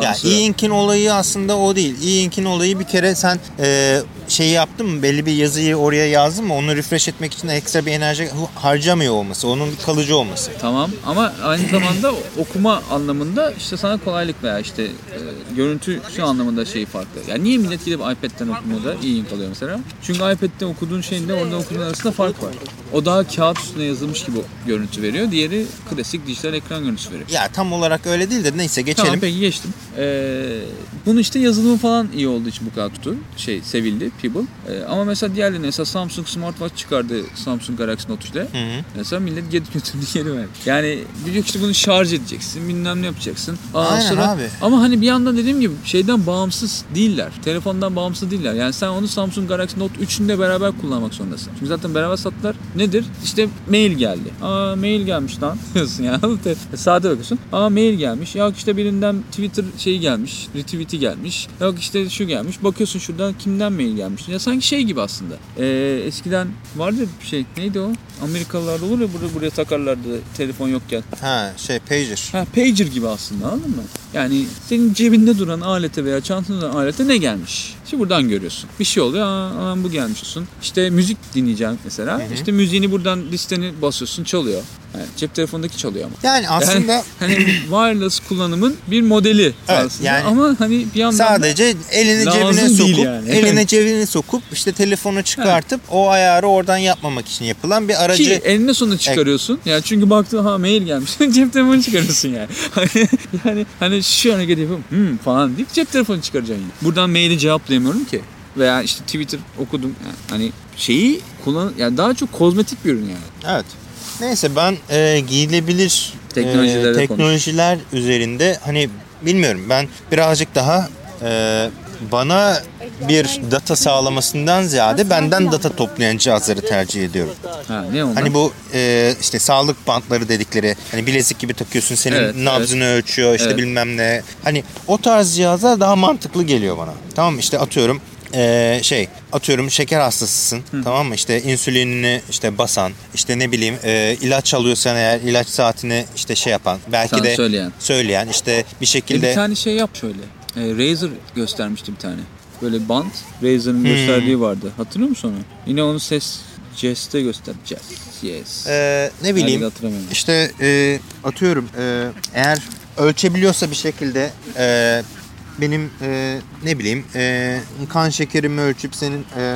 Ya e-ink'in olayı aslında o değil. E-ink'in olayı bir kere sen e, şeyi yaptın mı belli bir yazıyı oraya yazdın mı onu refresh etmek için ekstra bir enerji harcamıyor olması. Onun kalıcı olması. Tamam ama aynı zamanda okuma anlamında işte sana kolaylık veya işte e, görüntü şu anlamında şey farklı. Yani niye millet gidip iPad'den okumada e-ink alıyor mesela? Çünkü iPad'de okuduğun şeyin de orada okuduğun arasında fark var. O daha kağıt üstüne yazılmış gibi görüntü veriyor. Diğeri klasik dijital ekran görüntüsü veriyor. Ya tam olarak öyle değil de neyse geçelim. Tamam peki geçtim. Ee, bunu işte yazılımı falan iyi olduğu için bu kadar tuttu. Şey sevildi Pebble. Ee, ama mesela diğerlerine mesela Samsung Smartwatch çıkardı Samsung Galaxy Note 3 ile. Mesela millet geri götürdü geri verdi. Yani diyor ki işte bunu şarj edeceksin bilmem ne yapacaksın. Aa, Aynen. Sonra abi. ama hani bir yandan dediğim gibi şeyden bağımsız değiller. Telefondan bağımsız değiller. Yani sen onu Samsung Galaxy Note 3'ünde beraber kullanmak zorundasın. Çünkü zaten beraber sattılar. Nedir? İşte mail geldi. Aa mail gelmiş lan diyorsun ya. Saate bakıyorsun. Aa mail gelmiş. Yok işte birinden Twitter şeyi gelmiş. Retweet'i gelmiş. Yok işte şu gelmiş. Bakıyorsun şuradan kimden mail gelmiş. Ya sanki şey gibi aslında. Ee, eskiden vardı bir şey. Neydi o? Amerikalılarda olur ya burada buraya takarlardı telefon yokken. Ha şey pager. Ha pager gibi aslında anladın mı? Yani senin cebinde duran alete veya çantanda duran alete ne gelmiş? Şimdi buradan görüyorsun. Bir şey oluyor. Aa, aa, bu gelmiş olsun. İşte müzik dinleyeceğim mesela. hı. İşte müziğini buradan listeni basıyorsun çalıyor. Yani cep telefonundaki çalıyor ama. Yani aslında Yani, hani wireless kullanımın bir modeli Evet, aslında. yani ama hani bir yandan da sadece elini cebine sokup yani. eline cebine sokup işte telefonu çıkartıp o ayarı oradan yapmamak için yapılan bir aracı ki enine sonunda çıkarıyorsun. Yani çünkü baktın ha mail gelmiş. cep telefonu çıkarıyorsun yani. Hani yani hani şu hareket yapıyorum hmm falan deyip cep telefonu çıkaracaksın yani. Buradan maili cevaplayamıyorum ki. Veya işte Twitter okudum. Yani hani şeyi kullan yani daha çok kozmetik bir ürün yani. Evet. Neyse ben e, giyilebilir Teknolojilere e, teknolojiler üzerinde hani bilmiyorum ben birazcık daha e, bana bir data sağlamasından ziyade benden data toplayan cihazları tercih ediyorum. Ha ne? Hani bu e, işte sağlık bantları dedikleri hani bilezik gibi takıyorsun senin Evet, nabzını ölçüyor işte Evet. bilmem ne. Hani o tarz cihazlar daha mantıklı geliyor bana. Tamam işte atıyorum e, şey atıyorum şeker hastasısın tamam mı işte insülinini işte basan işte ne bileyim e, ilaç alıyorsan eğer ilaç saatini işte şey yapan belki Sana de söyleyen. söyleyen işte bir E, şekilde bir tane şey yap şöyle. E, Razer göstermişti bir tane. Böyle. Hmm. Razer'ın gösterdiği vardı. Hatırlıyor musun onu? Yine onu ses Jest'te göster. Jest. Yes. e, ne bileyim. İşte e, atıyorum e, eğer ölçebiliyorsa bir şekilde e, benim e, ne bileyim e, kan şekerimi ölçüp senin e,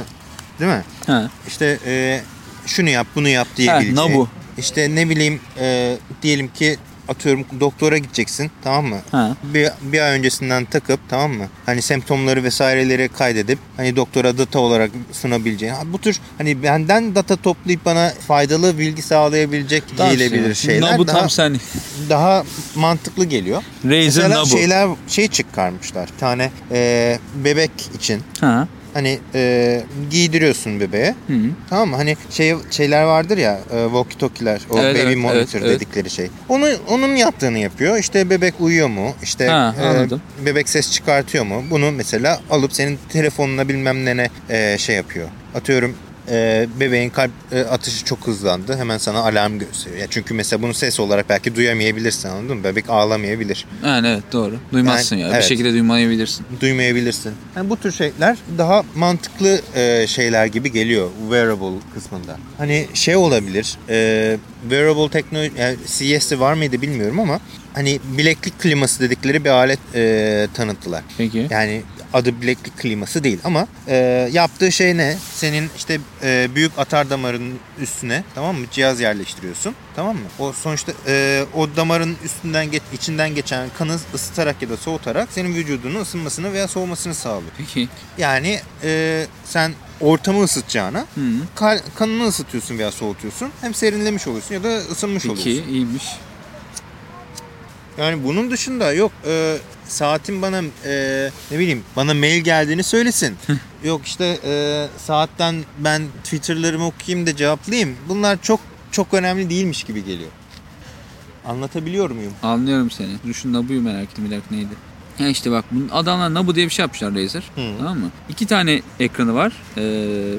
değil mi? Ha. İşte e, şunu yap bunu yap diyebileceği. nabu. İşte ne bileyim e, diyelim ki atıyorum doktora gideceksin tamam mı? Ha. Bir, bir ay öncesinden takıp tamam mı? Hani semptomları vesaireleri kaydedip hani doktora data olarak sunabileceğin. Bu tür hani benden data toplayıp bana faydalı bilgi sağlayabilecek giyilebilir şey. şeyler Nabu daha, tam sen. daha mantıklı geliyor. Razer Mesela Nabu. şeyler şey çıkarmışlar. Bir tane e, bebek için Ha. Hani e, giydiriyorsun bebeğe. Hı. Tamam mı? Hani şey şeyler vardır ya, e, walkie talkie'ler, o Evet, baby evet, monitor evet, evet. dedikleri şey. Onu onun yaptığını yapıyor. İşte bebek uyuyor mu? İşte Ha, e, bebek ses çıkartıyor mu? Bunu mesela alıp senin telefonuna bilmem ne e, şey yapıyor. Atıyorum e, bebeğin kalp e, atışı çok hızlandı. Hemen sana alarm gösteriyor. Ya çünkü mesela bunu ses olarak belki duyamayabilirsin anladın mı? Bebek ağlamayabilir. Yani evet doğru. Duymazsın Yani, ya. evet. Bir şekilde duymayabilirsin. duymayabilirsin. Yani bu tür şeyler daha mantıklı e, şeyler gibi geliyor wearable kısmında. Hani şey olabilir, e, wearable teknoloji, yani CES'de var mıydı bilmiyorum ama hani bileklik kliması dedikleri bir alet e, tanıttılar. Peki. Yani adı bileklik kliması değil ama e, yaptığı şey ne? Senin işte e, büyük atar damarının üstüne tamam mı cihaz yerleştiriyorsun tamam mı? O sonuçta e, o damarın üstünden geç, içinden geçen kanı ısıtarak ya da soğutarak senin vücudunun ısınmasını veya soğumasını sağlıyor. Peki. Yani e, sen ortamı ısıtacağına kal- kanını ısıtıyorsun veya soğutuyorsun. Hem serinlemiş oluyorsun ya da ısınmış Peki oluyorsun. iyiymiş. Yani bunun dışında yok e, saatin bana e, ne bileyim bana mail geldiğini söylesin. yok işte e, saatten ben Twitter'larımı okuyayım da cevaplayayım. Bunlar çok çok önemli değilmiş gibi geliyor. Anlatabiliyor muyum? Anlıyorum seni. Dur şu Nabu'yu merak ettim bir dakika neydi? Ya işte bak adamlar Nabu diye bir şey yapmışlar Razer. Hı. Tamam mı? İki tane ekranı var. Ee,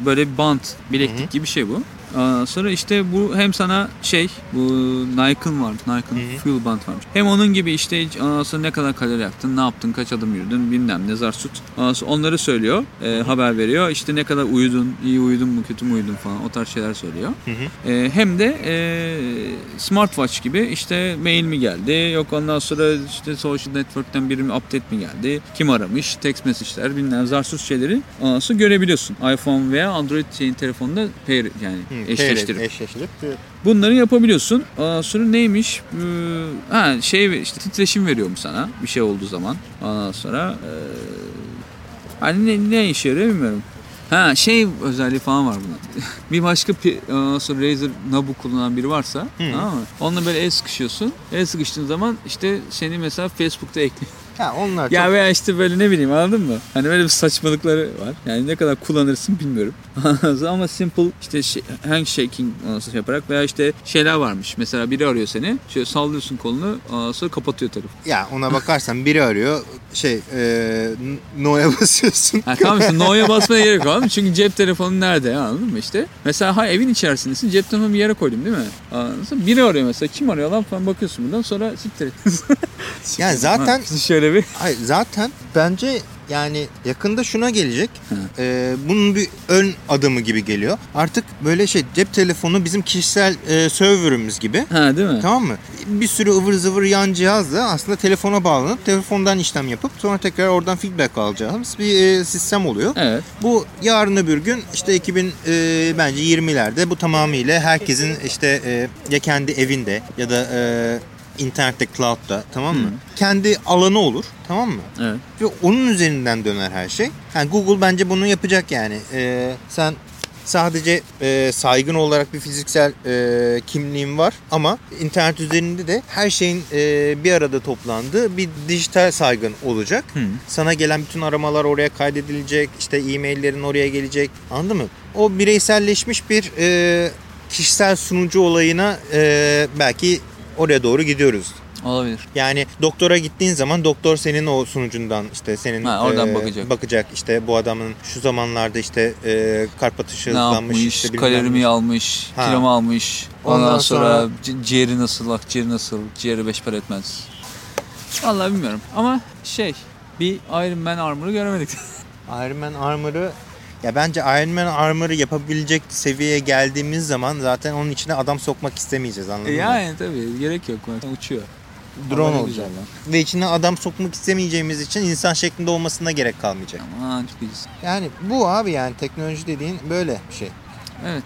böyle bir bant, bileklik Hı. gibi bir şey bu. Aa, sonra işte bu hem sana şey bu Nike'ın var. Nike'ın. Fuel Band varmış. Hem onun gibi işte ondan sonra ne kadar kalori yaktın, ne yaptın, kaç adım yürüdün bilmem ne zar. Ondan sonra onları söylüyor. e, haber veriyor. İşte ne kadar uyudun, iyi uyudun mu, kötü mü uyudun falan o tarz şeyler söylüyor. Hı hı. E, hem de e, smartwatch gibi işte mail mi geldi yok ondan sonra işte social network'ten biri mi update mi geldi kim aramış text message'ler bilmem zarsuz şeyleri ondan sonra görebiliyorsun iPhone veya Android şeyin telefonunda pair yani Hı, eşleştirip. eşleştirip e, Bunları yapabiliyorsun. Ondan sonra neymiş? Ee, ha şey işte titreşim veriyorum sana bir şey olduğu zaman. Ondan sonra ee, hani ne, ne işe yarıyor bilmiyorum. Ha şey özelliği falan var bunun. bir başka ondan sonra Razer Nabu kullanan biri varsa tamam mı? Onunla böyle el sıkışıyorsun. El sıkıştığın zaman işte seni mesela Facebook'ta ekliyor. Ha onlar Ya çok... veya işte böyle ne bileyim anladın mı? Hani böyle bir saçmalıkları var. Yani ne kadar kullanırsın bilmiyorum. Ama simple işte şey, handshaking ondan sonra yaparak veya işte şeyler varmış. Mesela biri arıyor seni. Şöyle sallıyorsun kolunu ondan sonra kapatıyor telefonu. Ya ona bakarsan biri arıyor şey e, no'ya basıyorsun. Ha, tamam işte no'ya basmaya gerek yok anladın mı? Çünkü cep telefonu nerede anladın mı işte? Mesela ha evin içerisindesin cep telefonu bir yere koydum değil mi? Anladın mı? Biri arıyor mesela kim arıyor lan falan bakıyorsun buradan sonra siktir et. Yani zaten Ha, şöyle bir Hayır zaten bence yani yakında şuna gelecek. Ee, bunun bir ön adımı gibi geliyor. Artık böyle şey cep telefonu bizim kişisel e, serverımız gibi. ha değil mi? Tamam mı? Bir sürü ıvır zıvır yan cihazla aslında telefona bağlanıp telefondan işlem yapıp sonra tekrar oradan feedback alacağımız bir e, sistem oluyor. Evet. Bu yarın öbür gün işte 2000 e, bence 20'lerde bu tamamıyla herkesin işte e, ya kendi evinde ya da e, internette cloud'da tamam mı? Kendi alanı olur tamam mı? Evet. Ve onun üzerinden döner her şey. Yani Google bence bunu yapacak yani. E, sen sadece e, saygın olarak bir fiziksel e, kimliğin var ama internet üzerinde de her şeyin e, bir arada toplandığı bir dijital saygın olacak. Hı. Sana gelen bütün aramalar oraya kaydedilecek. işte e-maillerin oraya gelecek. Anladın mı? O bireyselleşmiş bir e, kişisel sunucu olayına e, belki oraya doğru gidiyoruz. Olabilir. Yani doktora gittiğin zaman doktor senin o sunucundan işte senin Ha, oradan e, bakacak. bakacak işte bu adamın şu zamanlarda işte e, kalp atışı Ne hızlanmış yapmış, işte kalorimi ne. almış, Ha. kilomu almış. Ondan, Ondan sonra, sonra- ci- ciğeri nasıl, akciğeri nasıl, ciğeri beş para etmez. Vallahi bilmiyorum ama şey bir Iron Man armor'ı göremedik. Iron Man Armor'ı ya bence Iron Man Armor'ı yapabilecek seviyeye geldiğimiz zaman zaten onun içine adam sokmak istemeyeceğiz anladın mı? yani tabii gerek yok. Zaten uçuyor. Drone olacak. Ve içine adam sokmak istemeyeceğimiz için insan şeklinde olmasına gerek kalmayacak. Aman çok iyisin. Yani bu abi yani teknoloji dediğin böyle bir şey. Evet.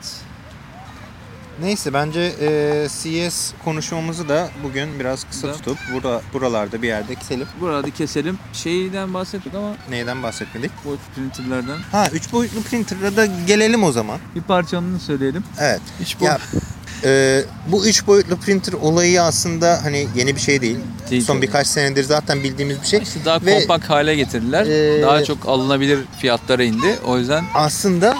Neyse bence e, CS konuşmamızı da bugün biraz kısa Da. tutup burada buralarda bir yerde keselim. Burada keselim. Şeyden bahsettik ama Neyden bahsetmedik? boyut printerlerden. Ha 3 boyutlu printer'a da gelelim o zaman. Bir parçanını söyleyelim. Evet. Ya e, bu 3 boyutlu printer olayı aslında hani yeni bir şey değil. Değil Son tabii. birkaç senedir zaten bildiğimiz bir şey. işte daha Ve- kompakt hale getirdiler. Ee, daha çok alınabilir fiyatlara indi. O yüzden Aslında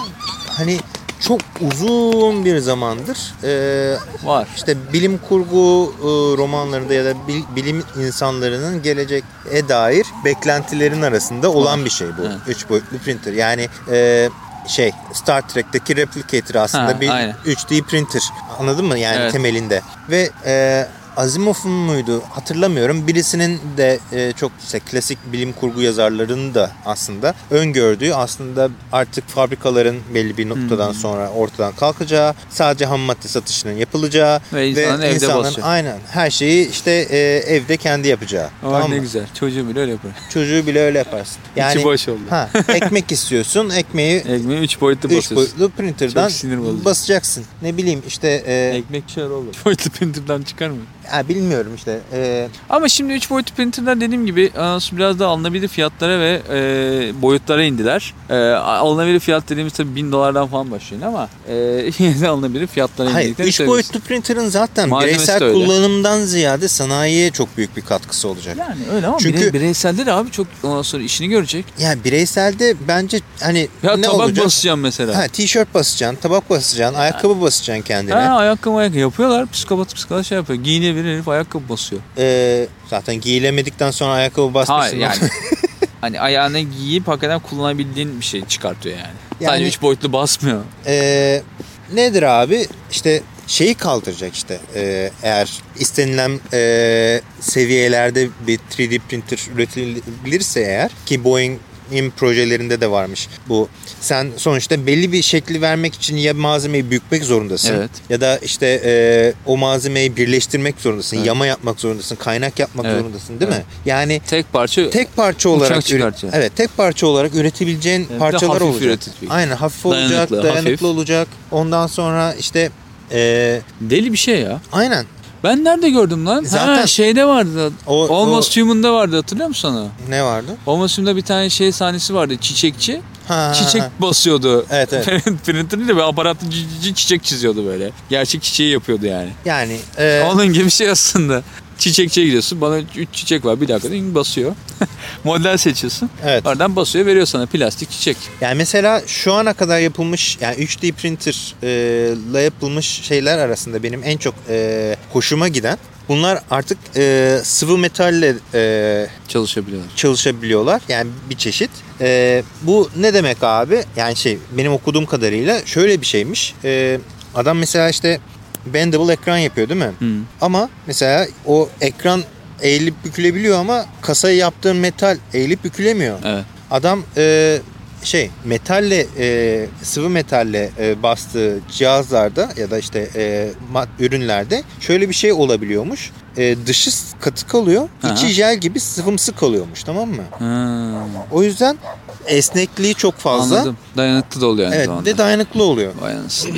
hani çok uzun bir zamandır e, var. işte bilim kurgu e, romanlarında ya da bil- bilim insanlarının geleceğe dair beklentilerin arasında olan bir şey bu. Evet. Üç boyutlu printer. Yani e, şey Star Trek'teki replicator aslında Ha, bir aynen. 3D printer. Anladın mı? Yani Evet. temelinde. Ve e, Asimov'un muydu hatırlamıyorum. Birisinin de e, çok işte klasik bilim kurgu yazarlarının da aslında öngördüğü aslında artık fabrikaların belli bir noktadan Hmm. sonra ortadan kalkacağı, sadece ham madde satışının yapılacağı Ve insanın evde basacak. aynen her şeyi işte e, evde kendi yapacağı. Ama tamam ne mı? güzel. Çocuğu bile öyle yapar. Çocuğu bile öyle yaparsın. Yani İçi boş oldu. ha, ekmek istiyorsun, ekmeği Ekmeği 3 boyutlu 3 basıyorsun. boyutlu printer'dan basacaksın. Ne bileyim işte e, Ekmek şöyle olur. 3 boyutlu printerden çıkar mı? Ha, bilmiyorum işte e, Ama şimdi 3 boyutlu printerler dediğim gibi e, biraz daha alınabilir fiyatlara ve e, boyutlara indiler. E, alınabilir fiyat dediğimiz tabii 1000 dolardan falan başlıyor ama e, yine de alınabilir fiyatlara hayır indiklerini 3 söylüyoruz. boyutlu printer'ın zaten Malzemesi bireysel kullanımdan ziyade sanayiye çok büyük bir katkısı olacak. Yani öyle ama Çünkü- birey- bireyselde de abi çok ondan sonra işini görecek. Yani bireyselde bence hani Ya ne tabak olacak? basacağım mesela. Ha, tişört basacaksın, tabak basacaksın, ayakkabı basacaksın kendine. Ha, ayakkabı ayakkabı yapıyorlar. Psikopat psikopat şey yapıyor. Giyinebilir herif ayakkabı basıyor. Ee, zaten giyilemedikten sonra ayakkabı basmışsın. Hayır yani. hani ayağına giyip hakikaten kullanabildiğin bir şey çıkartıyor yani. Yani- Sadece 3 boyutlu basmıyor. Ee, nedir abi? İşte şeyi kaldıracak işte Ee, eğer istenilen e, seviyelerde bir 3D printer üretilebilirse eğer ki Boeing'in projelerinde de varmış bu. Sen sonuçta belli bir şekli vermek için ya malzemeyi bükmek zorundasın Evet. ya da işte e, o malzemeyi birleştirmek zorundasın, Evet. yama yapmak zorundasın, kaynak yapmak Evet. zorundasın değil Evet. mi? Yani Tek parça tek parça olarak evet tek parça olarak üretebileceğin de parçalar olacak. üretecek. Aynen hafif olacak, Dayanıklı, dayanıklı, hafif. olacak. Ondan sonra işte e, deli bir şey ya. aynen Ben nerede gördüm lan? Zaten- ha, şeyde vardı. O- Almost Human'da vardı hatırlıyor musun sana? ne vardı? Almost Human'da bir tane şey sahnesi vardı. Çiçekçi. Ha, çiçek basıyordu. Evet, evet. Printer değil de böyle aparatlı çi- çi- çiçek çiziyordu böyle. Gerçek çiçeği yapıyordu yani. Yani e, Onun gibi bir şey aslında. Çiçekçiye gidiyorsun. Bana 3 çiçek var. Bir dakika ding basıyor. Model seçiyorsun. evet. Oradan basıyor veriyor sana plastik çiçek. Yani mesela şu ana kadar yapılmış yani 3D printerla yapılmış şeyler arasında benim en çok e, hoşuma giden bunlar artık e, sıvı metalle e, Çalışabiliyorlar. çalışabiliyorlar. Yani bir çeşit. E, bu ne demek abi? Yani şey benim okuduğum kadarıyla şöyle bir şeymiş. E, adam mesela işte bendable ekran yapıyor değil mi? Hı. Ama mesela o ekran eğilip bükülebiliyor ama kasayı yaptığın metal eğilip bükülemiyor. Evet. Adam e, şey metalle e, sıvı metalle e, bastığı cihazlarda ya da işte e, mat- ürünlerde şöyle bir şey olabiliyormuş. E, dışı katı kalıyor, Aha. içi jel gibi sıvımsı kalıyormuş tamam mı? Ha, O yüzden esnekliği çok fazla. Anladım. Dayanıklı da oluyor aynı Evet, zamanda. de dayanıklı oluyor. Vay anasını.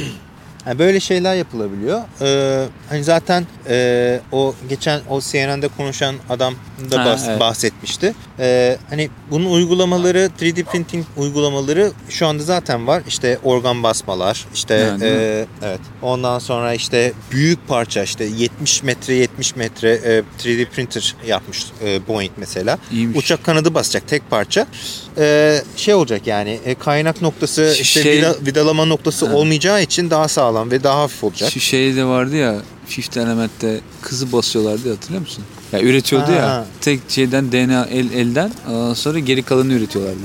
Yani böyle şeyler yapılabiliyor. Ee, hani zaten e, o geçen o CNN'de konuşan adam da Ha, bahs- evet. bahsetmişti. Ee, hani bunun uygulamaları 3D printing uygulamaları şu anda zaten var. İşte organ basmalar, işte Yani, e, evet. Ondan sonra işte büyük parça işte 70 metre 70 metre e, 3D printer yapmış e, Boeing mesela. İyiymiş. Uçak kanadı basacak tek parça. Ee, şey olacak yani e, kaynak noktası işte Şey- vida- vidalama noktası Ha. olmayacağı için daha sağlam ve daha hafif olacak. Şu şey de vardı ya Fifth Element'te kızı basıyorlardı hatırlıyor musun? Ya üretiyordu Ha. ya tek şeyden DNA el, elden sonra geri kalanını üretiyorlardı.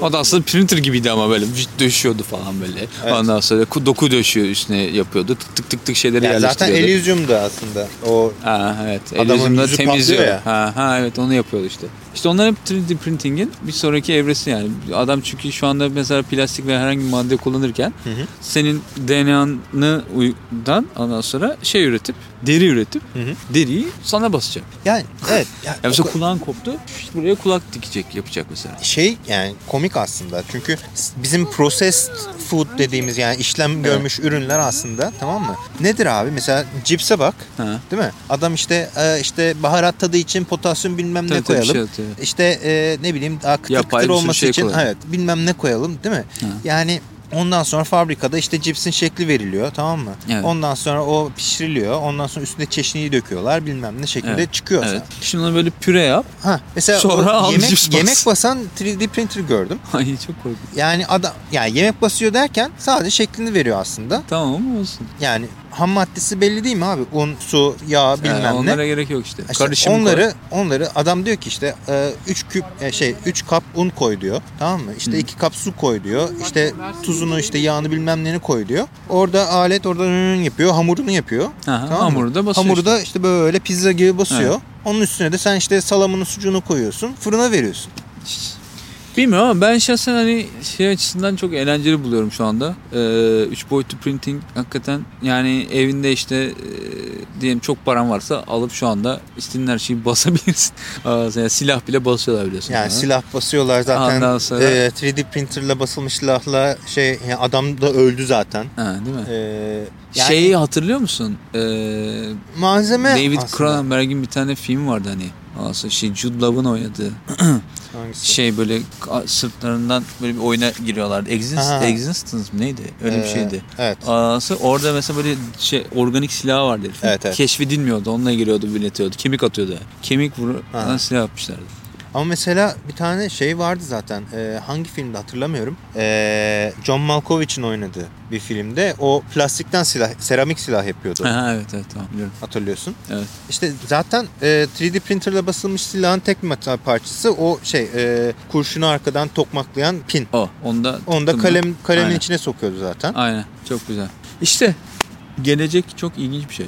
O da aslında printer gibiydi ama böyle döşüyordu falan böyle. Evet. Ondan sonra ku- doku döşüyor üstüne yapıyordu. Tık tık tık tık şeyleri Yani zaten yerleştiriyordu. Elysium'du aslında. O Ha evet. Adamın Elysium'da temizliyor. ya. Ha, ha evet onu yapıyordu işte. İşte onlar hep 3D printing'in bir sonraki evresi yani. Adam çünkü şu anda mesela plastik veya herhangi bir madde kullanırken Hı hı. senin DNA'nı uydan ondan sonra şey üretip deri üretip Hı hı. deriyi sana basacak. yani evet. Yani Ya mesela kulağın koptu buraya kulak dikecek yapacak mesela. şey yani komik aslında. Çünkü bizim processed food dediğimiz yani işlem görmüş ürünler aslında tamam mı? Nedir abi? Mesela cipse bak. Ha. Değil mi? Adam işte e, işte baharat tadı için potasyum bilmem ne Tabii, tabii, koyalım. şey atıyor. İşte e, ne bileyim daha kıtır Yapay kıtır olması şey için koyalım. evet bilmem ne koyalım değil mi? Ha. Yani ondan sonra fabrikada işte cipsin şekli veriliyor tamam mı? Evet. Ondan sonra o pişiriliyor. Ondan sonra üstüne çeşniyi döküyorlar bilmem ne şekilde Evet, çıkıyor. Evet. Şimdi onu böyle püre yap. Ha mesela Sonra yemek, cips bas. yemek basan 3D printer gördüm. Ay çok korkunç. Yani adam yani yemek basıyor derken sadece şeklini veriyor aslında. Tamam ama olsun. Yani ham maddesi belli değil mi abi? Un, su, yağ bilmem Yani ne. onlara gerek yok işte. İşte Karışım onları onları adam diyor ki işte 3 küp e, şey 3 kap un koy diyor. Tamam mı? İşte 2 kap su koy diyor. İşte tuzunu işte yağını bilmem neni koy diyor. Orada alet orada ürün yapıyor. Hamurunu yapıyor. Aha, Tamam hamuru da basıyor Hamuru işte. da işte böyle pizza gibi basıyor. Onun üstüne de sen işte salamını sucuğunu koyuyorsun. Fırına veriyorsun. Bilmiyorum ama ben şahsen hani şey açısından çok eğlenceli buluyorum şu anda. Ee, üç boyutlu printing hakikaten yani evinde işte e, diyelim çok paran varsa alıp şu anda istediğin her şeyi basabilirsin. Yani silah bile basıyorlar biliyorsun. Yani bana. silah basıyorlar zaten. Ondan sonra- e, 3D printerla basılmış silahla şey yani adam da öldü zaten. Ha, değil mi? E, yani Şeyi hatırlıyor musun? Ee, malzeme David. Cronenberg'in bir tane film vardı hani. Aslında şey Jude Law'ın oynadığı. Hangisi? Şey böyle sırtlarından böyle bir oyuna giriyorlardı. Existence mı neydi? Öyle bir Ee, şeydi. Evet. Orada mesela böyle şey organik silahı vardı. Evet, evet. Keşfedilmiyordu. Onunla giriyordu, biletiyordu. Kemik atıyordu. Kemik vurup silah yapmışlardı. Ama mesela bir tane şey vardı zaten. Ee, hangi filmde hatırlamıyorum. Ee, John Malkovich'in oynadığı bir filmde o plastikten silah, seramik silah yapıyordu. Ha, evet evet tamam biliyorum. Hatırlıyorsun. Evet. İşte zaten e, 3D printerla basılmış silahın tek metal parçası o şey e, kurşunu arkadan tokmaklayan pin. O onda Onu da tıktım kalem kalemin Aynen. içine sokuyordu zaten. Aynen. Çok güzel. İşte gelecek çok ilginç bir şey.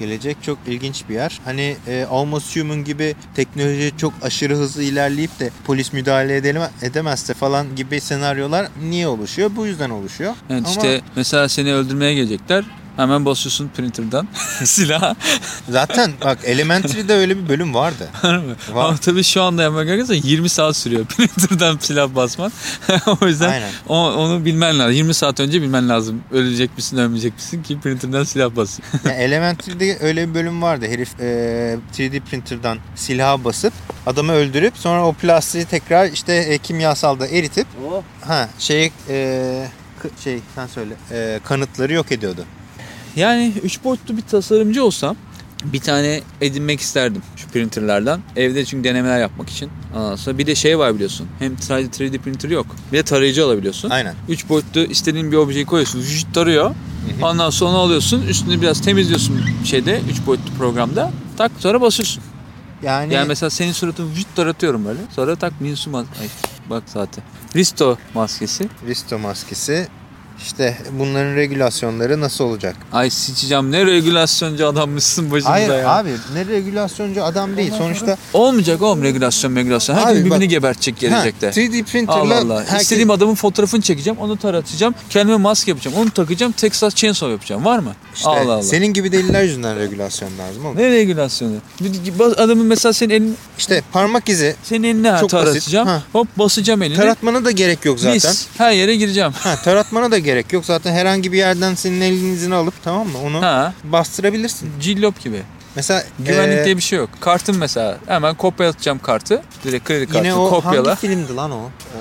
Gelecek çok ilginç bir yer. Hani e, Almost Human gibi teknoloji çok aşırı hızlı ilerleyip de polis müdahale edelim, edemezse falan gibi senaryolar niye oluşuyor? Bu yüzden oluşuyor. Evet Ama işte mesela seni öldürmeye gelecekler. Hemen basıyorsun printer'dan silah. Zaten bak Elementary'de öyle bir bölüm vardı. Var. Ama tabii şu anda yapmak gerekirse 20 saat sürüyor printer'dan silah basman. o yüzden Aynen. o- onu bilmen lazım. 20 saat önce bilmen lazım. Ölecek misin ölmeyecek misin ki printer'dan silah basın. Yani Elementary'de öyle bir bölüm vardı. Herif e, 3D printer'dan silaha basıp adamı öldürüp sonra o plastiği tekrar işte e, kimyasalda eritip ha şey e, şey sen söyle e, kanıtları yok ediyordu. Yani 3 boyutlu bir tasarımcı olsam bir tane edinmek isterdim şu printerlerden. Evde çünkü denemeler yapmak için. Sonra bir de şey var biliyorsun. Hem sadece 3D printer yok. Bir de tarayıcı alabiliyorsun. Aynen. 3 boyutlu istediğin bir objeyi koyuyorsun. Vücut tarıyor. Ondan sonra alıyorsun. Üstünü biraz temizliyorsun şeyde 3 boyutlu programda. Tak sonra basıyorsun. Yani, Yani mesela senin suratını vücut taratıyorum böyle. Sonra tak Minsu mas- Ay, bak zaten. Risto maskesi. Risto maskesi işte bunların regülasyonları nasıl olacak? Ay sıçacağım ne regülasyoncu adammışsın başımıza Hayır ya. abi ne regülasyoncu adam değil. Sonuçta Olmayacak oğlum regülasyon regülasyon. Herkes Abi birbirini bak- gebertecek ha, gelecekte. 3D printer'la Allah Allah. herkes- İstediğim adamın fotoğrafını çekeceğim, onu taratacağım. Kendime maske yapacağım, onu takacağım, Texas Chainsaw yapacağım. Var mı? işte Allah Allah. senin gibi deliler yüzünden regülasyon lazım oğlum. Ne regülasyonu? Bir- Adamın mesela senin elin, İşte parmak izi senin eline Çok basit. taratacağım. Ha. Hop basacağım elini. taratmana da gerek yok zaten. Mis. Her yere gireceğim. Ha, taratmana da gerek yok. Zaten herhangi bir yerden senin elinin izini alıp tamam mı? Onu Ha. bastırabilirsin. Cillop gibi. Mesela Güvenlik e, diye bir şey yok. Kartın mesela. Hemen kopyalatacağım kartı. Direkt kredi kartı yine o kopyala. hangi filmdi lan o? Ee,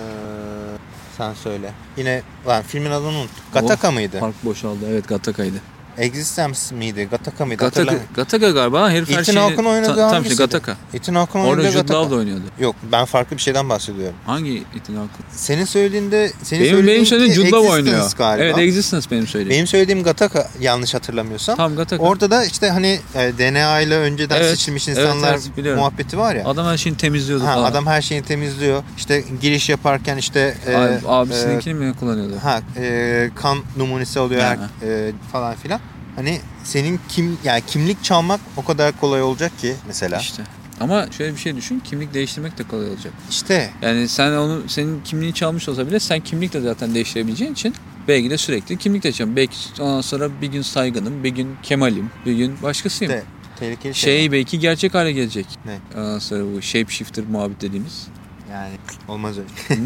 sen söyle. Yine lan filmin adını unuttum. Gataka mıydı? Park boşaldı. Evet Gataka'ydı. Existence miydi? Gataka mıydı? Gataka. Gataka galiba. Herif her Ethan. Hawke'ın oynadığı Ta- Tam işte? Gataka. Ethan Hawke'ın Orada oynadığı Jude Gataka. Law da oynuyordu. Yok ben farklı bir şeyden bahsediyorum. Hangi Ethan Hawke? Senin söylediğinde senin Benim, benim söylediğim Jude Law oynuyor. Galiba. Evet Existence benim söylediğim. Benim söylediğim Gataka yanlış hatırlamıyorsam. Tam Gataka. Orada da işte hani e, DNA ile önceden Evet, seçilmiş evet, insanlar evet, biliyorum. muhabbeti var ya. Adam her şeyini temizliyordu Ha, falan. adam her şeyini temizliyor. İşte giriş yaparken işte e, Abi, e, abisininkini mi kullanıyordu? ha e, kan numunesi alıyor Ha. her, e, falan filan. Hani senin kim yani kimlik çalmak o kadar kolay olacak ki mesela. İşte. Ama şöyle bir şey düşün. Kimlik değiştirmek de kolay olacak. İşte Yani sen onu senin kimliğini çalmış olsa bile sen kimlik de zaten değiştirebileceğin için belki de sürekli kimlik değiştireceğim. Belki ondan sonra bir gün saygınım, bir gün Kemal'im, bir gün başkasıyım. işte tehlikeli şey. Şey belki gerçek hale gelecek. Ne? Ondan sonra bu shapeshifter muhabbet dediğimiz. Yani olmaz öyle.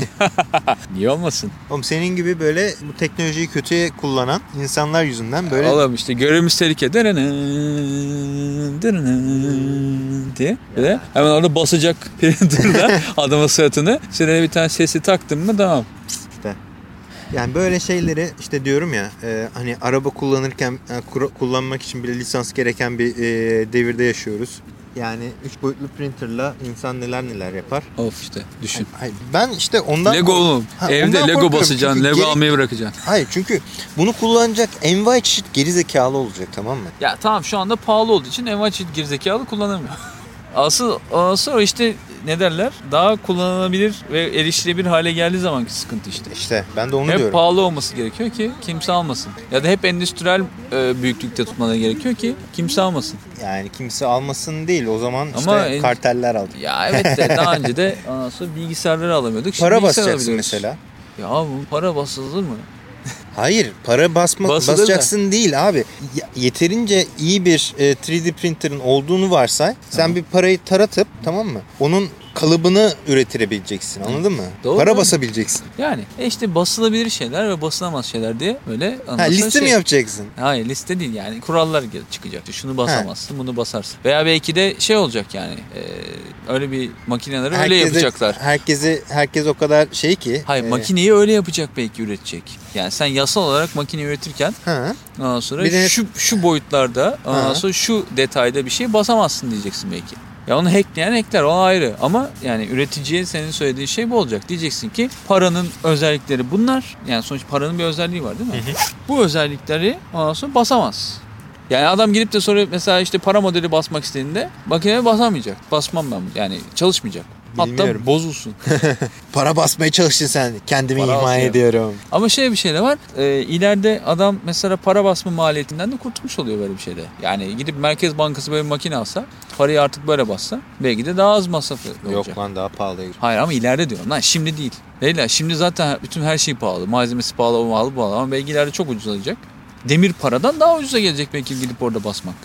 Niye olmasın? Oğlum senin gibi böyle bu teknolojiyi kötüye kullanan insanlar yüzünden böyle Oğlum işte görevimiz tehlike. Dırının, dırının diye. Bir de hemen orada basacak printer'da adamın suratını. Şöyle bir tane sesi taktım mı tamam. Yani böyle şeyleri işte diyorum ya e, hani araba kullanırken e, kura- kullanmak için bile lisans gereken bir e, devirde yaşıyoruz. Yani 3 boyutlu printerla insan neler neler yapar. Of işte düşün. Hayır, ben işte ondan Lego oğlum. Ha, Evde ondan Lego basacaksın. Çünkü Lego gerek- almayı bırakacaksın. Hayır çünkü bunu kullanacak envai çeşit geri zekalı olacak tamam mı? Ya tamam şu anda pahalı olduğu için envai çeşit gerizekalı kullanılmıyor. Asıl, asıl o işte ne derler? Daha kullanılabilir ve erişilebilir hale geldiği zamanki sıkıntı işte. İşte ben de onu hep diyorum. pahalı olması gerekiyor ki kimse almasın. Ya da hep endüstriyel e, büyüklükte tutmaları gerekiyor ki kimse almasın. Yani kimse almasın değil o zaman işte Ama en- karteller aldı. Ya evet de daha önce de ondan sonra bilgisayarları alamıyorduk. Şimdi Para basacaksın mesela. Ya bu para basılır mı? Hayır para basma, Basılır da. basacaksın değil abi. Yeterince iyi bir e, 3D printer'ın olduğunu varsay. Sen Tamam. bir parayı taratıp tamam mı? Onun kalıbını üretebileceksin anladın mı? Doğru. Para basabileceksin. Yani e işte basılabilir şeyler ve basılamaz şeyler diye böyle Ha, liste şey- mi yapacaksın? Hayır liste değil yani kurallar çıkacak. Şunu basamazsın, bunu basarsın. Veya belki de şey olacak yani e, öyle bir makineleri öyle Herkese- yapacaklar. Herkesi herkes o kadar şey ki. Hayır e, makineyi öyle yapacak belki üretecek. Yani sen yasal olarak makine üretirken Ha, ondan sonra Bir de- şu şu boyutlarda ondan Ha. sonra şu detayda bir şey basamazsın diyeceksin belki. Ya onu hackleyen hackler o ayrı ama yani üreticiye senin söylediğin şey bu olacak. Diyeceksin ki paranın özellikleri bunlar. Yani sonuç paranın bir özelliği var değil mi? Bu özellikleri ondan sonra basamaz. Yani adam girip de sonra mesela işte para modeli basmak istediğinde makineye basamayacak. Basmam ben yani çalışmayacak. Hatta Bilmiyorum. bozulsun. para basmaya çalışın sen. Kendimi Para ihmal basıyor. ediyorum. Ama şey bir şey de var. E, ileride adam mesela para basma maliyetinden de kurtulmuş oluyor böyle bir şeyde. Yani gidip Merkez Bankası böyle bir makine alsa, parayı artık böyle bassa belki de daha az masrafı olacak. Yok lan daha pahalı. Hayır ama ileride diyorum lan şimdi değil. Leyla şimdi zaten bütün her şey pahalı. Malzemesi pahalı, pahalı, pahalı ama belki ileride çok ucuz olacak. demir paradan daha ucuza gelecek belki gidip orada basmak.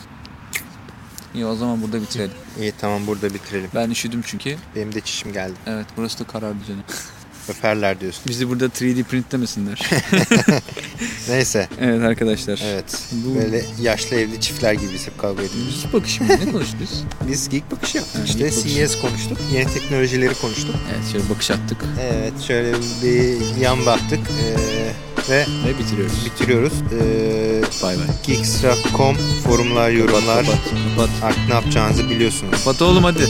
İyi o zaman burada bitirelim. İyi tamam burada bitirelim. Ben üşüdüm çünkü. Benim de çişim geldi. Evet burası da karardı canım. Öperler diyorsun. Bizi burada 3D printlemesinler. Neyse. evet arkadaşlar. Evet. Bu- Böyle yaşlı evli çiftler gibiyiz hep kavga ediyoruz. Geek bakışı mı? Ne konuştuk biz? Biz geek bakışı yaptık Ha, işte. CES konuştuk. Yeni teknolojileri konuştuk. Evet şöyle bakış attık Evet şöyle bir yan baktık. Ee, ve ve bitiriyoruz. bitiriyoruz. Ee, Bay bay. Geekstra.com forumlar, yorumlar. Kapat, kapat. Artık ne yapacağınızı biliyorsunuz. Kapat oğlum hadi.